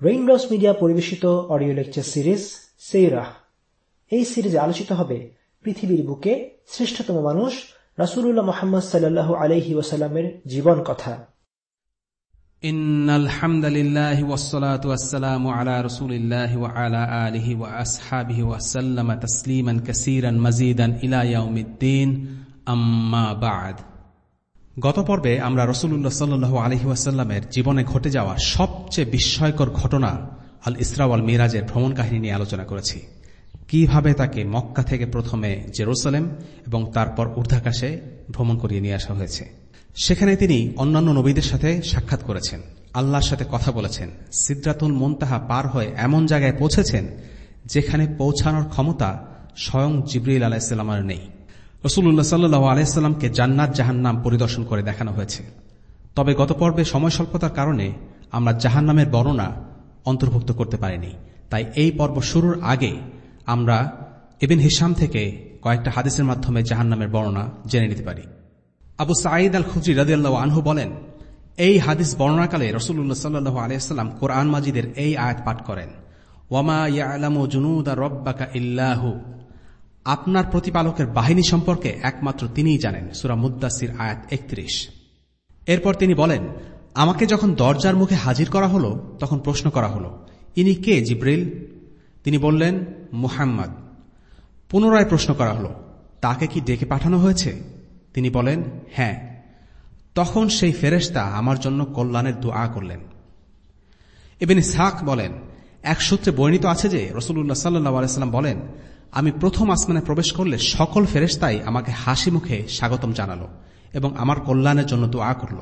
Raindrops media পরিবেশিত audio lecture series সেইরাহ এই সিরিজে আলোচিত হবে পৃথিবীর বুকে শ্রেষ্ঠতম মানুষ রাসুলুল্লাহ মোহাম্মদ সাল্লাহ আলহি ওসাল্লামের জীবন কথা إن الحمد لله والصلاة والسلام على رسول الله وعلى آله وأصحابه وسلم تسليما كثيرا مزيدا إلى يوم الدين أما بعد গত পর্বে আমরা রসুল্লাহ সাল্লু আলহি ওয়াসাল্লামের জীবনে ঘটে যাওয়া সবচেয়ে বিস্ময়কর ঘটনা আল ইসরাওয়াল মিরাজের ভ্রমণ কাহিনী নিয়ে আলোচনা করেছি। কীভাবে তাকে মক্কা থেকে প্রথমে জেরুসালেম এবং তারপর ঊর্ধ্বাকাশে ভ্রমণ করিয়ে নিয়ে আসা হয়েছে। সেখানে তিনি অন্যান্য নবীদের সাথে সাক্ষাৎ করেছেন। আল্লাহর সাথে কথা বলেছেন। সিদ্রাতুল মন্তাহা পার হয়ে এমন জায়গায় পৌঁছেছেন যেখানে পৌঁছানোর ক্ষমতা স্বয়ং জিবরিল আলাহিসাল্লামের নেই। রসুল্লাহ সাল্লু আলাইস্লামকে জান্নাত জাহান্নাম পরিদর্শন করে দেখানো হয়েছে। তবে গত পর্বে সময় স্বল্পতার কারণে আমরা জাহান্নামের বর্ণনা অন্তর্ভুক্ত করতে পারিনি। তাই এই পর্ব শুরুর আগে আমরা এবিন হিসাম থেকে কয়েকটা হাদিসের মাধ্যমে জাহান্নামের বর্ণনা জেনে নিতে পারি। আবু সাঈদ আল খুজি রাজিয়াল্লাহ আনহু বলেন, এই হাদিস বর্ণনাকালে রসুল্লাহ সাল্লু আলিয়াল্লাম কোরআন মাজিদের এই আয়াত পাঠ করেন ওয়ামা ইয়ালামু জুনুদা রব্বাকা ইল্লাহু আপনার প্রতিপালকের বাহিনী সম্পর্কে একমাত্র তিনিই জানেন সুরা মুদাসির আয়াত একত্রিশ। এরপর তিনি বলেন, আমাকে যখন দরজার মুখে হাজির করা হলো, তখন প্রশ্ন করা হলো, ইনি কে জিব্রিল? তিনি বললেন, মুহাম্মদ। পুনরায় প্রশ্ন করা হলো, তাকে কি ডেকে পাঠানো হয়েছে? তিনি বলেন হ্যাঁ। তখন সেই ফেরেস্তা আমার জন্য কল্যাণের দোয়া করলেন। এবেন সাক বলেন, এক সূত্রে বর্ণিত আছে যে রসুল্লাহ সাল্লাহ বলেন আমি প্রথম আসমানে প্রবেশ করলে সকল ফেরেস্তাই আমাকে হাসি মুখে স্বাগতম জানালো এবং আমার কল্যাণের জন্য দোয়া করল।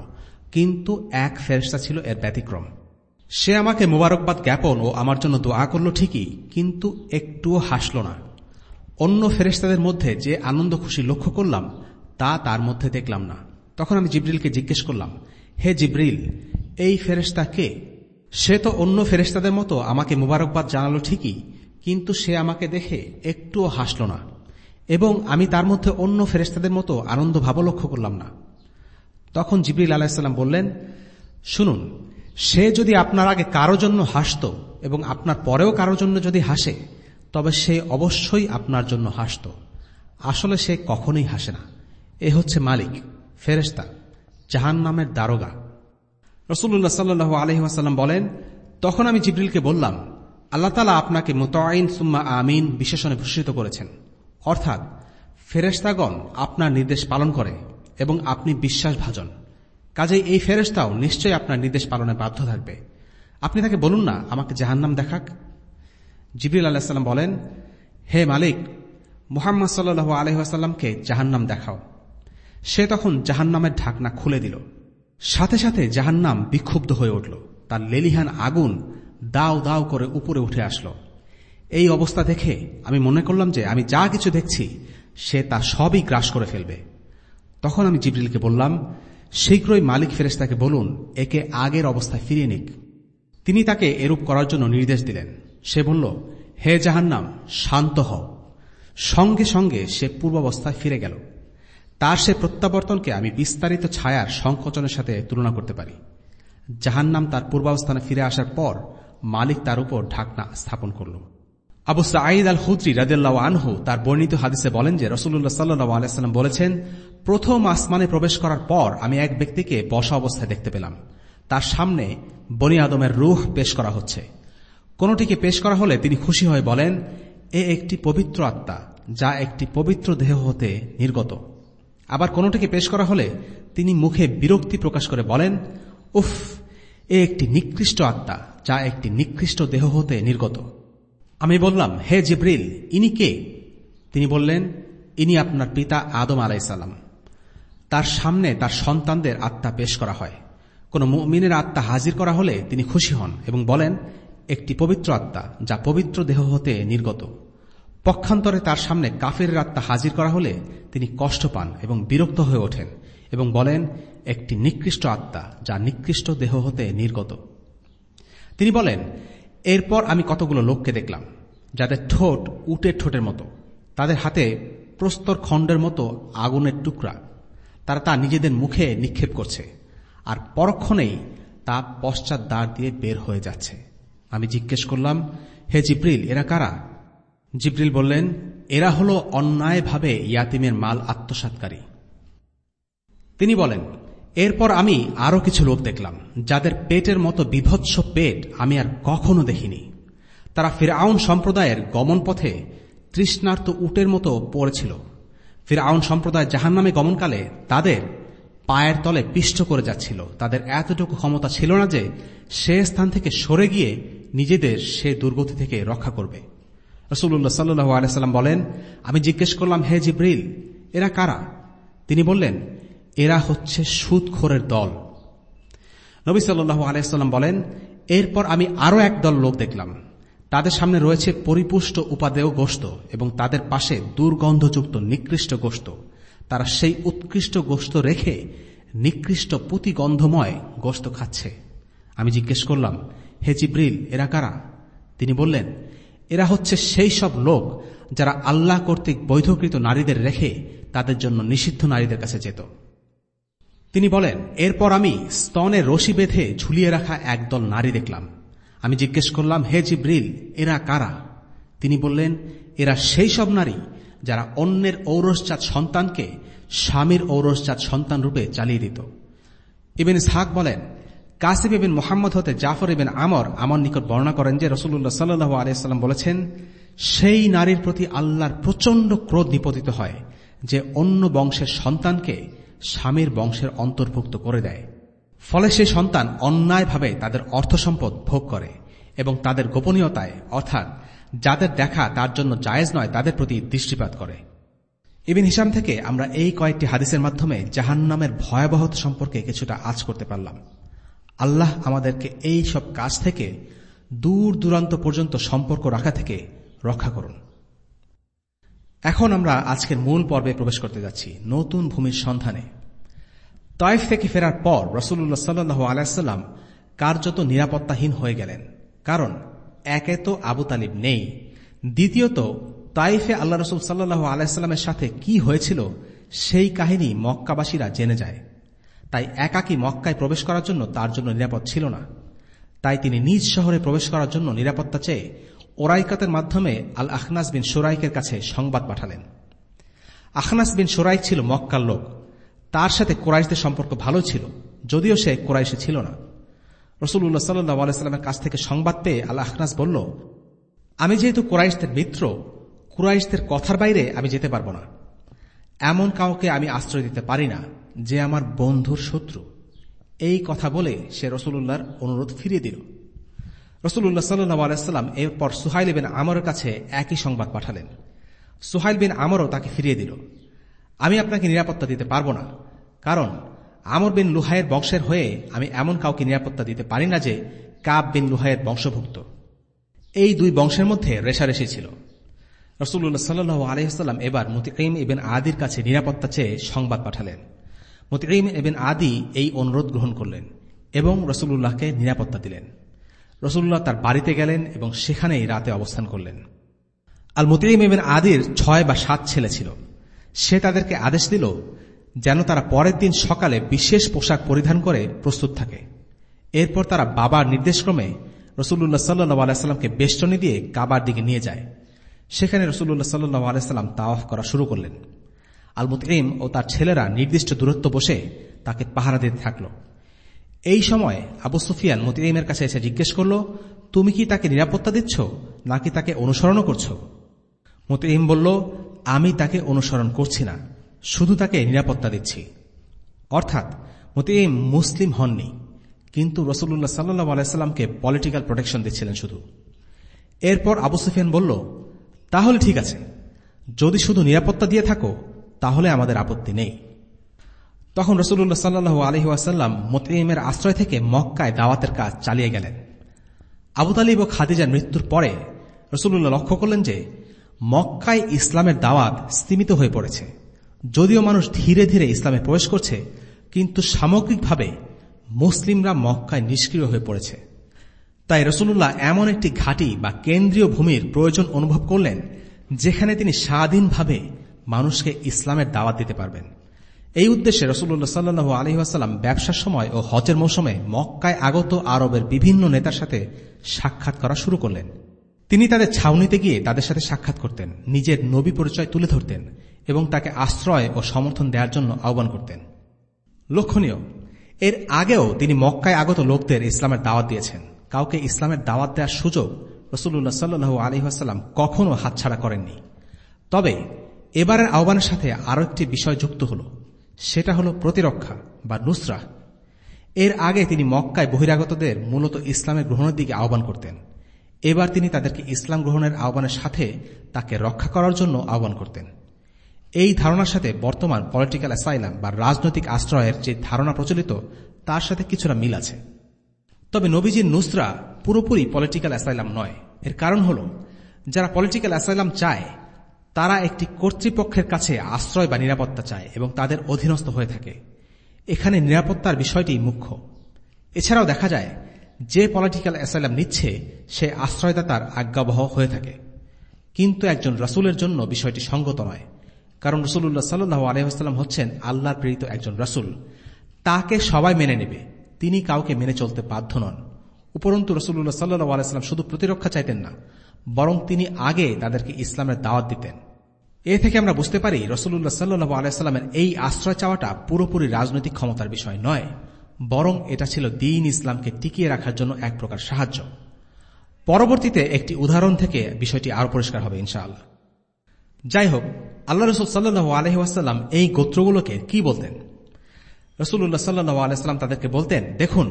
কিন্তু এক ফেরেস্তা ছিল এর ব্যতিক্রম। সে আমাকে মোবারকবাদ জ্ঞাপন ও আমার জন্য দোয়া করল ঠিকই, কিন্তু একটুও হাসল না। অন্য ফেরেস্তাদের মধ্যে যে আনন্দ খুশি লক্ষ্য করলাম, তা তার মধ্যে দেখলাম না। তখন আমি জিব্রিলকে জিজ্ঞেস করলাম, হে জিব্রিল, এই ফেরেস্তা কে? সে তো অন্য ফেরেস্তাদের মতো আমাকে মোবারকবাদ জানালো ঠিকই কিন্তু সে আমাকে দেখে একটুও হাসল না, এবং আমি তার মধ্যে অন্য ফেরেস্তাদের মতো আনন্দ ভাব লক্ষ্য করলাম না। তখন জিবরিল আলাহিসাল্লাম বললেন, শুনুন, সে যদি আপনার আগে কারও জন্য হাসত এবং আপনার পরেও কারও জন্য যদি হাসে, তবে সে অবশ্যই আপনার জন্য হাসত। আসলে সে কখনোই হাসে না। এ হচ্ছে মালিক ফেরেস্তা জাহান নামের দারোগা রসুল্লাহ সাল্লু আলহিহাসাল্লাম বলেন, তখন আমি জিবরিলকে বললাম আল্লাহ তালা আপনাকে মোতাইন সুম্মা আমিন বিশেষণে ভূষিত করেছেন। অর্থাৎ ফেরেস্তাগণ আপনার নির্দেশ পালন করে এবং আপনি বিশ্বাস ভাজন কাজেই এই ফেরেস্তাও নিশ্চয়ই আপনার নির্দেশ পালনে বাধ্য থাকবে। আপনি তাকে বলুন না, আমাকে জাহান্নাম দেখাক। জিবরিল আলাহিসাল্লাম বলেন, হে মালিক, মুহাম্মদ সাল্লু আলহাসাল্লামকে জাহান্নাম দেখাও। সে তখন জাহান্নামের ঢাকনা খুলে দিল। সাথে সাথে জাহান্নাম বিক্ষুব্ধ হয়ে উঠল। তার লেলিহান আগুন দাও দাও করে উপরে উঠে আসলো। এই অবস্থা দেখে আমি মনে করলাম যে আমি যা কিছু দেখছি, সে তা সবই গ্রাস করে ফেলবে। তখন আমি জিবরিলকে বললাম, শীঘ্রই মালিক ফেরেস্তাকে বলুন, একে আগের অবস্থায় ফিরিয়ে নিক। তিনি তাকে এরূপ করার জন্য নির্দেশ দিলেন। সে বলল, হে জাহান্নাম, শান্ত হও। সঙ্গে সঙ্গে সে পূর্বাবস্থায় ফিরে গেল। তার সে প্রত্যাবর্তনকে আমি বিস্তারিত ছায়ার সংকোচনের সাথে তুলনা করতে পারি। জাহান্নাম তার পূর্বাবস্থানে ফিরে আসার পর মালিক তার উপর ঢাকনা স্থাপন করল। আবু সাঈদ আল হুদ্রি রাদেল্লা আনহু তার বর্ণিত হাদিসে বলেন যে রসুল্লাহ সাল্লু আলাইস্লাম বলেছেন, প্রথম আসমানে প্রবেশ করার পর আমি এক ব্যক্তিকে বসা অবস্থায় দেখতে পেলাম। তার সামনে বনি আদমের রুহ পেশ করা হচ্ছে। কোনটিকে পেশ করা হলে তিনি খুশি হয়ে বলেন, এ একটি পবিত্র আত্মা, যা একটি পবিত্র দেহ হতে নির্গত। আবার কোনটিকে পেশ করা হলে তিনি মুখে বিরক্তি প্রকাশ করে বলেন, উফ এ একটি নিকৃষ্ট আত্মা, যা একটি নিকৃষ্ট দেহ হতে নির্গত। আমি বললাম, হে জিব্রিল, ইনি কে? তিনি বললেন, ইনি আপনার পিতা আদম আলাইসাল্লাম তার সামনে তার সন্তানদের আত্মা পেশ করা হয়। কোন মুমিনের আত্মা হাজির করা হলে তিনি খুশি হন এবং বলেন, একটি পবিত্র আত্মা, যা পবিত্র দেহ হতে নির্গত। পক্ষান্তরে তার সামনে কাফের আত্মা হাজির করা হলে তিনি কষ্ট পান এবং বিরক্ত হয়ে ওঠেন এবং বলেন একটি নিকৃষ্ট আত্মা, যা নিকৃষ্ট দেহ হতে নির্গত। তিনি বলেন, এরপর আমি কতগুলো লোককে দেখলাম, যাদের ঠোঁট উটের ঠোঁটের মতো। তাদের হাতে প্রস্তর খণ্ডের মতো আগুনের টুকরা। তারা তা নিজেদের মুখে নিক্ষেপ করছে, আর পরক্ষণেই তা পশ্চাৎ দ্বার দিয়ে বের হয়ে যাচ্ছে। আমি জিজ্ঞেস করলাম, হে জিব্রিল, এরা কারা? জিব্রিল বললেন, এরা হল অন্যায়ভাবে ইয়াতিমের মাল আত্মসাতকারী তিনি বলেন এরপর আমি আরও কিছু লোক দেখলাম, যাদের পেটের মতো বিভৎস পেট আমি আর কখনো দেখিনি। তারা ফিরাউন সম্প্রদায়ের গমন পথে তৃষ্ণার্ত উটের মতো পড়েছিল। ফিরাউন সম্প্রদায় জাহান নামে গমনকালে তাদের পায়ের তলে পিষ্ট করে যাচ্ছিল। তাদের এতটুকু ক্ষমতা ছিল না যে সে স্থান থেকে সরে গিয়ে নিজেদের সে দুর্গতি থেকে রক্ষা করবে। রসুল্লাহ সাল্লু আলাইসাল্লাম বলেন, আমি জিজ্ঞেস করলাম, হে জিব্রিল, এরা কারা? তিনি বললেন এরা হচ্ছে সুদখোরের দল। নবী সাল্লু আলাইসাল্লাম বলেন, এরপর আমি আরও এক দল লোক দেখলাম। তাদের সামনে রয়েছে পরিপুষ্ট উপাদেয় গোস্ত এবং তাদের পাশে দুর্গন্ধযুক্ত নিকৃষ্ট গোস্ত তারা সেই উৎকৃষ্ট গোস্ত রেখে নিকৃষ্ট পুতিগন্ধময় গোস্ত খাচ্ছে। আমি জিজ্ঞেস করলাম, হে জিব্রিল, এরা কারা? তিনি বললেন, এরা হচ্ছে সেই সব লোক যারা আল্লাহ কর্তৃক বৈধকৃত নারীদের রেখে তাদের জন্য নিষিদ্ধ নারীদের কাছে যেত। তিনি বলেন, এরপর আমি স্তনে রশি বেঁধে ঝুলিয়ে রাখা একদল নারী দেখলাম। আমি জিজ্ঞেস করলাম, হে জিব্রিল, এরা কারা? তিনি বললেন, এরা সেই সব নারী যারা অন্যের ঔরসজাত সন্তানকে স্বামীর ঔরসজাত সন্তান রূপে চালিয়ে দিত। ইবেন সাক বলেন কাসিব ইবিন মোহাম্মদ হতে জাফর ইবেন আমর আমার নিকট বর্ণনা করেন যে রসুল্লাহ সাল্লু আলিয়াল্লাম বলেছেন, সেই নারীর প্রতি আল্লাহর প্রচণ্ড ক্রোধ নিপতিত হয় যে অন্য বংশের সন্তানকে স্বামীর বংশের অন্তর্ভুক্ত করে দেয়। ফলে সেই সন্তান অন্যায়ভাবে তাদের অর্থ সম্পদ ভোগ করে এবং তাদের গোপনীয়তায়, অর্থাৎ যাদের দেখা তার জন্য জায়েজ নয়, তাদের প্রতি দৃষ্টিপাত করে। ইবিন হিসাম থেকে আমরা এই কয়েকটি হাদিসের মাধ্যমে জাহান্নামের ভয়াবহতা সম্পর্কে কিছুটা আজ করতে পারলাম। আল্লাহ আমাদেরকে এই সব কাজ থেকে দূর দূরান্ত পর্যন্ত সম্পর্ক রাখা থেকে রক্ষা করুন। এখন আমরা আজকের মূল পর্বে প্রবেশ করতে যাচ্ছি নতুন ভূমির সন্ধানে। তয়েফ থেকে ফেরার পর রসুল্লাহ সাল্লু আলাইসাল্লাম কার্যত নিরাপত্তাহীন হয়ে গেলেন। কারণ একে তো আবু তালিব নেই। দ্বিতীয়ত, তাইফে আল্লাহ রসুল সাল্লু আলাইস্লামের সাথে কি হয়েছিল সেই কাহিনী মক্কাবাসীরা জেনে যায়। তাই একাকি মক্কায় প্রবেশ করার জন্য তার জন্য নিরাপদ ছিল না। তাই তিনি নিজ শহরে প্রবেশ করার জন্য নিরাপত্তা চেয়ে ওরাইকাতের মাধ্যমে আল আখনাস বিন সোরাইকের কাছে সংবাদ পাঠালেন। আখনাস বিন সোরাইক ছিল মক্কার লোক। তার সাথে কোরাইশদের সম্পর্ক ভালো ছিল, যদিও সে কোরাইশে ছিল না। রসুল্লাহ সাল্লাহ কাছ থেকে সংবাদ পেয়ে আল আখনাস বলল, আমি যেহেতু কোরাইশদের মিত্র, কুরাইশদের কথার বাইরে আমি যেতে পারব না। এমন কাউকে আমি আশ্রয় দিতে পারি না যে আমার বন্ধুর শত্রু। এই কথা বলে সে রসুল্লাহর অনুরোধ ফিরিয়ে দিল। রসুল্লাহ সাল্লাহ আলাইস্লাম এরপর সুহাইল বিন আমরের কাছে একই সংবাদ পাঠালেন। সুহাইল বিন আমরও তাকে ফিরিয়ে দিল। আমি আপনাকে নিরাপত্তা দিতে পারব না, কারণ আমর বিন লুহাইয়ের বংশের হয়ে আমি এমন কাউকে নিরাপত্তা দিতে পারি না যে কাব বিন লুহাইয়ের বংশভুক্ত। এই দুই বংশের মধ্যে রেশারেশি ছিল। রসুল্লাহ সাল্লু আলহিহাল্লাম এবার মতিম এবেন আদির কাছে নিরাপত্তা চেয়ে সংবাদ পাঠালেন। মতিম এবেন আদি এই অনুরোধ গ্রহণ করলেন এবং রসুল্লাহকে নিরাপত্তা দিলেন। রসুল্লাহ তার বাড়িতে গেলেন এবং সেখানেই রাতে অবস্থান করলেন। আল মতিম এবেন আদির ছয় বা সাত ছেলে ছিল। সে তাদেরকে আদেশ দিল যেন তারা পরের দিন সকালে বিশেষ পোশাক পরিধান করে প্রস্তুত থাকে। এরপর তারা বাবার নির্দেশক্রমে রসুল্লাহ সাল্লু আলাইস্লামকে বেষ্টনী দিয়ে কাবার দিকে নিয়ে যায়। সেখানে রসুল্লাহ সাল্লু আলাইস্লাম তাওয়াফ করা শুরু করলেন। আলমুতিম ও তার ছেলেরা নির্দিষ্ট দূরত্ব বসে তাকে পাহারা দিতে থাকল। এই সময় আবু সুফিয়ান মতিরিমের কাছে এসে জিজ্ঞেস করল, তুমি কি তাকে নিরাপত্তা দিচ্ছ, নাকি তাকে অনুসরণও করছ? মতিরিম বলল, আমি তাকে অনুসরণ করছি না, শুধু তাকে নিরাপত্তা দিচ্ছি। অর্থাৎ মতিরিম মুসলিম হননি, কিন্তু রসুল্লাহ সাল্লাহ আলাইস্লামকে পলিটিক্যাল প্রোটেকশন দিচ্ছিলেন শুধু। এরপর আবু সুফিয়ান বলল, তাহলে ঠিক আছে, যদি শুধু নিরাপত্তা দিয়ে থাকো, তাহলে আমাদের আপত্তি নেই। তখন রসুল্লাহ সাল্লু আলহিহাসাল্লাম মতিমের আশ্রয় থেকে মক্কায় দাওয়াতের কাজ চালিয়ে গেলেন। আবু তালিব ও খাদিজার মৃত্যুর পরে রসুল্লাহ লক্ষ্য করলেন যে মক্কায় ইসলামের দাওয়াত স্তীমিত হয়ে পড়েছে। যদিও মানুষ ধীরে ধীরে ইসলামে প্রবেশ করছে, কিন্তু সামগ্রিকভাবে মুসলিমরা মক্কায় নিষ্ক্রিয় হয়ে পড়েছে। তাই রসুল্লাহ এমন একটি ঘাঁটি বা কেন্দ্রীয় ভূমির প্রয়োজন অনুভব করলেন, যেখানে তিনি স্বাধীনভাবে মানুষকে ইসলামের দাওয়াত দিতে পারবেন। এই উদ্দেশ্যে রসুল্লাহ সাল্লু আলহিহাস্লাম ব্যবসার সময় ও হজের মৌসুমে মক্কায় আগত আরবের বিভিন্ন নেতার সাথে সাক্ষাৎ করা শুরু করলেন। তিনি তাদের ছাউনিতে গিয়ে তাদের সাথে সাক্ষাৎ করতেন, নিজের নবী পরিচয় তুলে ধরতেন এবং তাকে আশ্রয় ও সমর্থন দেওয়ার জন্য আহ্বান করতেন। লক্ষণীয়, এর আগেও তিনি মক্কায় আগত লোকদের ইসলামের দাওয়াত দিয়েছেন। কাউকে ইসলামের দাওয়াত দেওয়ার সুযোগ রসুল্লাহ সাল্লু আলহিহাস্লাম কখনও হাতছাড়া করেননি। তবে এবারের আহ্বানের সাথে আরও একটি বিষয় যুক্ত হল। সেটা হল প্রতিরক্ষা বা নুসরা। এর আগে তিনি মক্কায় বহিরাগতদের মূলত ইসলামের গ্রহণের দিকে আহ্বান করতেন। এবার তিনি তাদেরকে ইসলাম গ্রহণের আহ্বানের সাথে তাকে রক্ষা করার জন্য আহ্বান করতেন। এই ধারণার সাথে বর্তমান পলিটিক্যাল অ্যাসাইলাম বা রাজনৈতিক আশ্রয়ের যে ধারণা প্রচলিত, তার সাথে কিছুটা মিল আছে। তবে নবীজির নুসরা পুরোপুরি পলিটিক্যাল অ্যাসাইলাম নয়। এর কারণ হল, যারা পলিটিক্যাল অ্যাসাইলাম চায় তারা একটি কর্তৃপক্ষের কাছে আশ্রয় বা নিরাপত্তা চায় এবং তাদের অধীনস্থ হয়ে থাকে। এখানে নিরাপত্তার বিষয়টি মুখ্য। এছাড়াও দেখা যায়, যে পলিটিক্যাল অ্যাসাইলাম নিচ্ছে, সে আশ্রয়দাতার আজ্ঞাবহ হয়ে থাকে। কিন্তু একজন রসুলের জন্য বিষয়টি সঙ্গত নয়। কারণ রসুল্লাহ সাল্লু আলহাম হচ্ছেন আল্লাহর প্রেরিত একজন রসুল। তাকে সবাই মেনে নেবে। তিনি কাউকে মেনে চলতে বাধ্য নন। উপরন্তু রসুল্লাহ সাল্লু আলাইস্লাম শুধু প্রতিরক্ষা চাইতেন না বরং তিনি আগে তাদেরকে ইসলামের দাওয়াত দিতেন। এ থেকে আমরা বুঝতে পারি রসুল্লাহ সাল্লু আলাইস্লামের এই আশ্রয় চাওয়াটা পুরোপুরি রাজনৈতিক ক্ষমতার বিষয় নয়, বরং এটা ছিল দিন ইসলামকে টিকিয়ে রাখার জন্য এক প্রকার সাহায্য। পরবর্তীতে একটি উদাহরণ থেকে বিষয়টি আরও পরিষ্কার হবে ইনশাআল্লাহ। যাই হোক, আল্লাহ রসুল সাল্লু আলহিহাস্লাম এই গোত্রগুলোকে কি বলতেন? রসুল্লাহ সাল্লু আলাইস্লাম তাদেরকে বলতেন, দেখুন,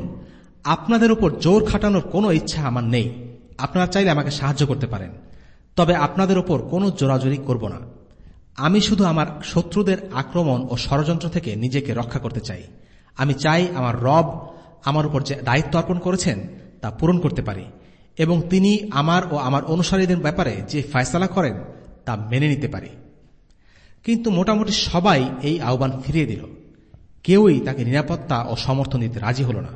আপনাদের উপর জোর খাটানোর কোনো ইচ্ছা আমার নেই। আপনারা চাইলে আমাকে সাহায্য করতে পারেন। তবে আপনাদের ওপর কোনো জোরাজোরি করব না। আমি শুধু আমার শত্রুদের আক্রমণ ও ষড়যন্ত্র থেকে নিজেকে রক্ষা করতে চাই। আমি চাই আমার রব আমার উপর যে দায়িত্ব অর্পণ করেছেন, তা পূরণ করতে পারি এবং তিনি আমার ও আমার অনুসারীদের ব্যাপারে যে ফয়সলা করেন, তা মেনে নিতে পারি। কিন্তু মোটামুটি সবাই এই আহ্বান ফিরিয়ে দিল। কেউই তাকে নিরাপত্তা ও সমর্থন দিতে রাজি হল না।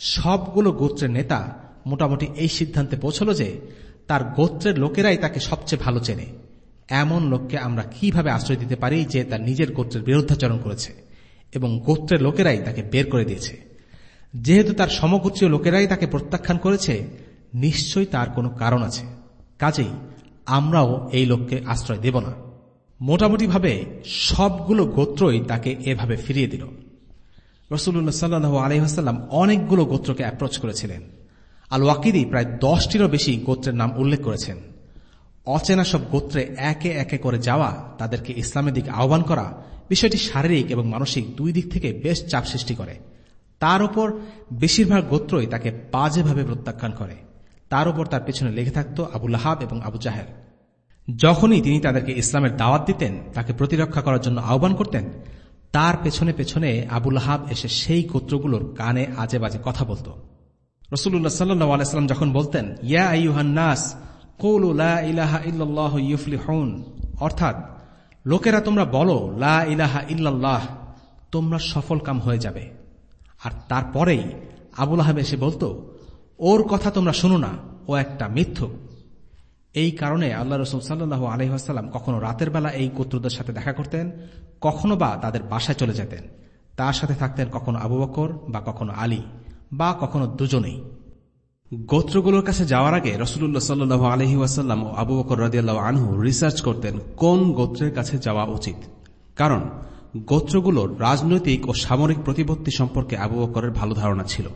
সবগুলো গোত্রের নেতা মোটামুটি এই সিদ্ধান্তে পৌঁছল যে তার গোত্রের লোকেরাই তাকে সবচেয়ে ভালো চেনে। এমন লোককে আমরা কীভাবে আশ্রয় দিতে পারি যে তার নিজের গোত্রের বিরুদ্ধাচরণ করেছে এবং গোত্রের লোকেরাই তাকে বের করে দিয়েছে? যেহেতু তার সমগোত্রীয় লোকেরাই তাকে প্রত্যাখ্যান করেছে, নিশ্চয়ই তার কোনো কারণ আছে। কাজেই আমরাও এই লোককে আশ্রয় দেব না। মোটামুটিভাবে সবগুলো গোত্রই তাকে এভাবে ফিরিয়ে দিল। রসুল্লাহ সাল্লু আলহাম অনেকগুলো গোত্রকে অ্যাপ্রোচ করেছিলেন। আল ওয়াকিদি প্রায় দশটিরও বেশি গোত্রের নাম উল্লেখ করেছেন। অচেনা সব গোত্রে একে একে করে যাওয়া, তাদেরকে ইসলামের দিকে আহ্বান করা বিষয়টি শারীরিক এবং মানসিক দুই দিক থেকে বেশ চাপ সৃষ্টি করে। তার উপর বেশিরভাগ গোত্রই তাকে বাজেভাবে প্রত্যাখ্যান করে। তার উপর তার পেছনে লেগে থাকত আবুল আহাব এবং আবু জাহেল। যখনই তিনি তাদেরকে ইসলামের দাওয়াত দিতেন, তাকে প্রতিরক্ষা করার জন্য আহ্বান করতেন, তার পেছনে পেছনে আবুল হাব এসে সেই গোত্রগুলোর কানে আজে বাজে কথা বলত। রসুল্লাহ সাল্লু আলাইস্লাম যখন বলতেন, ইয়া আইহান্নাস কৌল ইলাহা ইল্লাহ ইউফলিহন। অর্থাৎ, লোকেরা তোমরা বলো, লা ইলাহা ইল্লাল্লাহ, তোমরা সফল কাম হয়ে যাবে। আর তারপরেই আবুল আহাব এসে বলতো, ওর কথা তোমরা শুনো না, ও একটা মিথ্যুক এই কারণে আল্লাহ রসুল সাল্লু আলহিহাস্লাম কখনো রাতের বেলা এই গোত্রদের সাথে দেখা করতেন, কখনো বা তাদের বাসায় চলে যেতেন। তার সাথে থাকতেন কখনো আবু বকর বা কখনো আলী। বা কখনো দুজনেই। গোত্রগুলোর কাছে যাওয়ার আগে রসুল্লাহ সাল্লু আলহি ওয়াসাল্লাম ও আবু বকর রদিয়াল্লাহ আনহু রিসার্চ করতেন কোন গোত্রের কাছে যাওয়া উচিত। কারণ গোত্রগুলোর রাজনৈতিক ও সামরিক প্রতিপত্তি সম্পর্কে আবু বকরের ভালো ধারণা ছিল।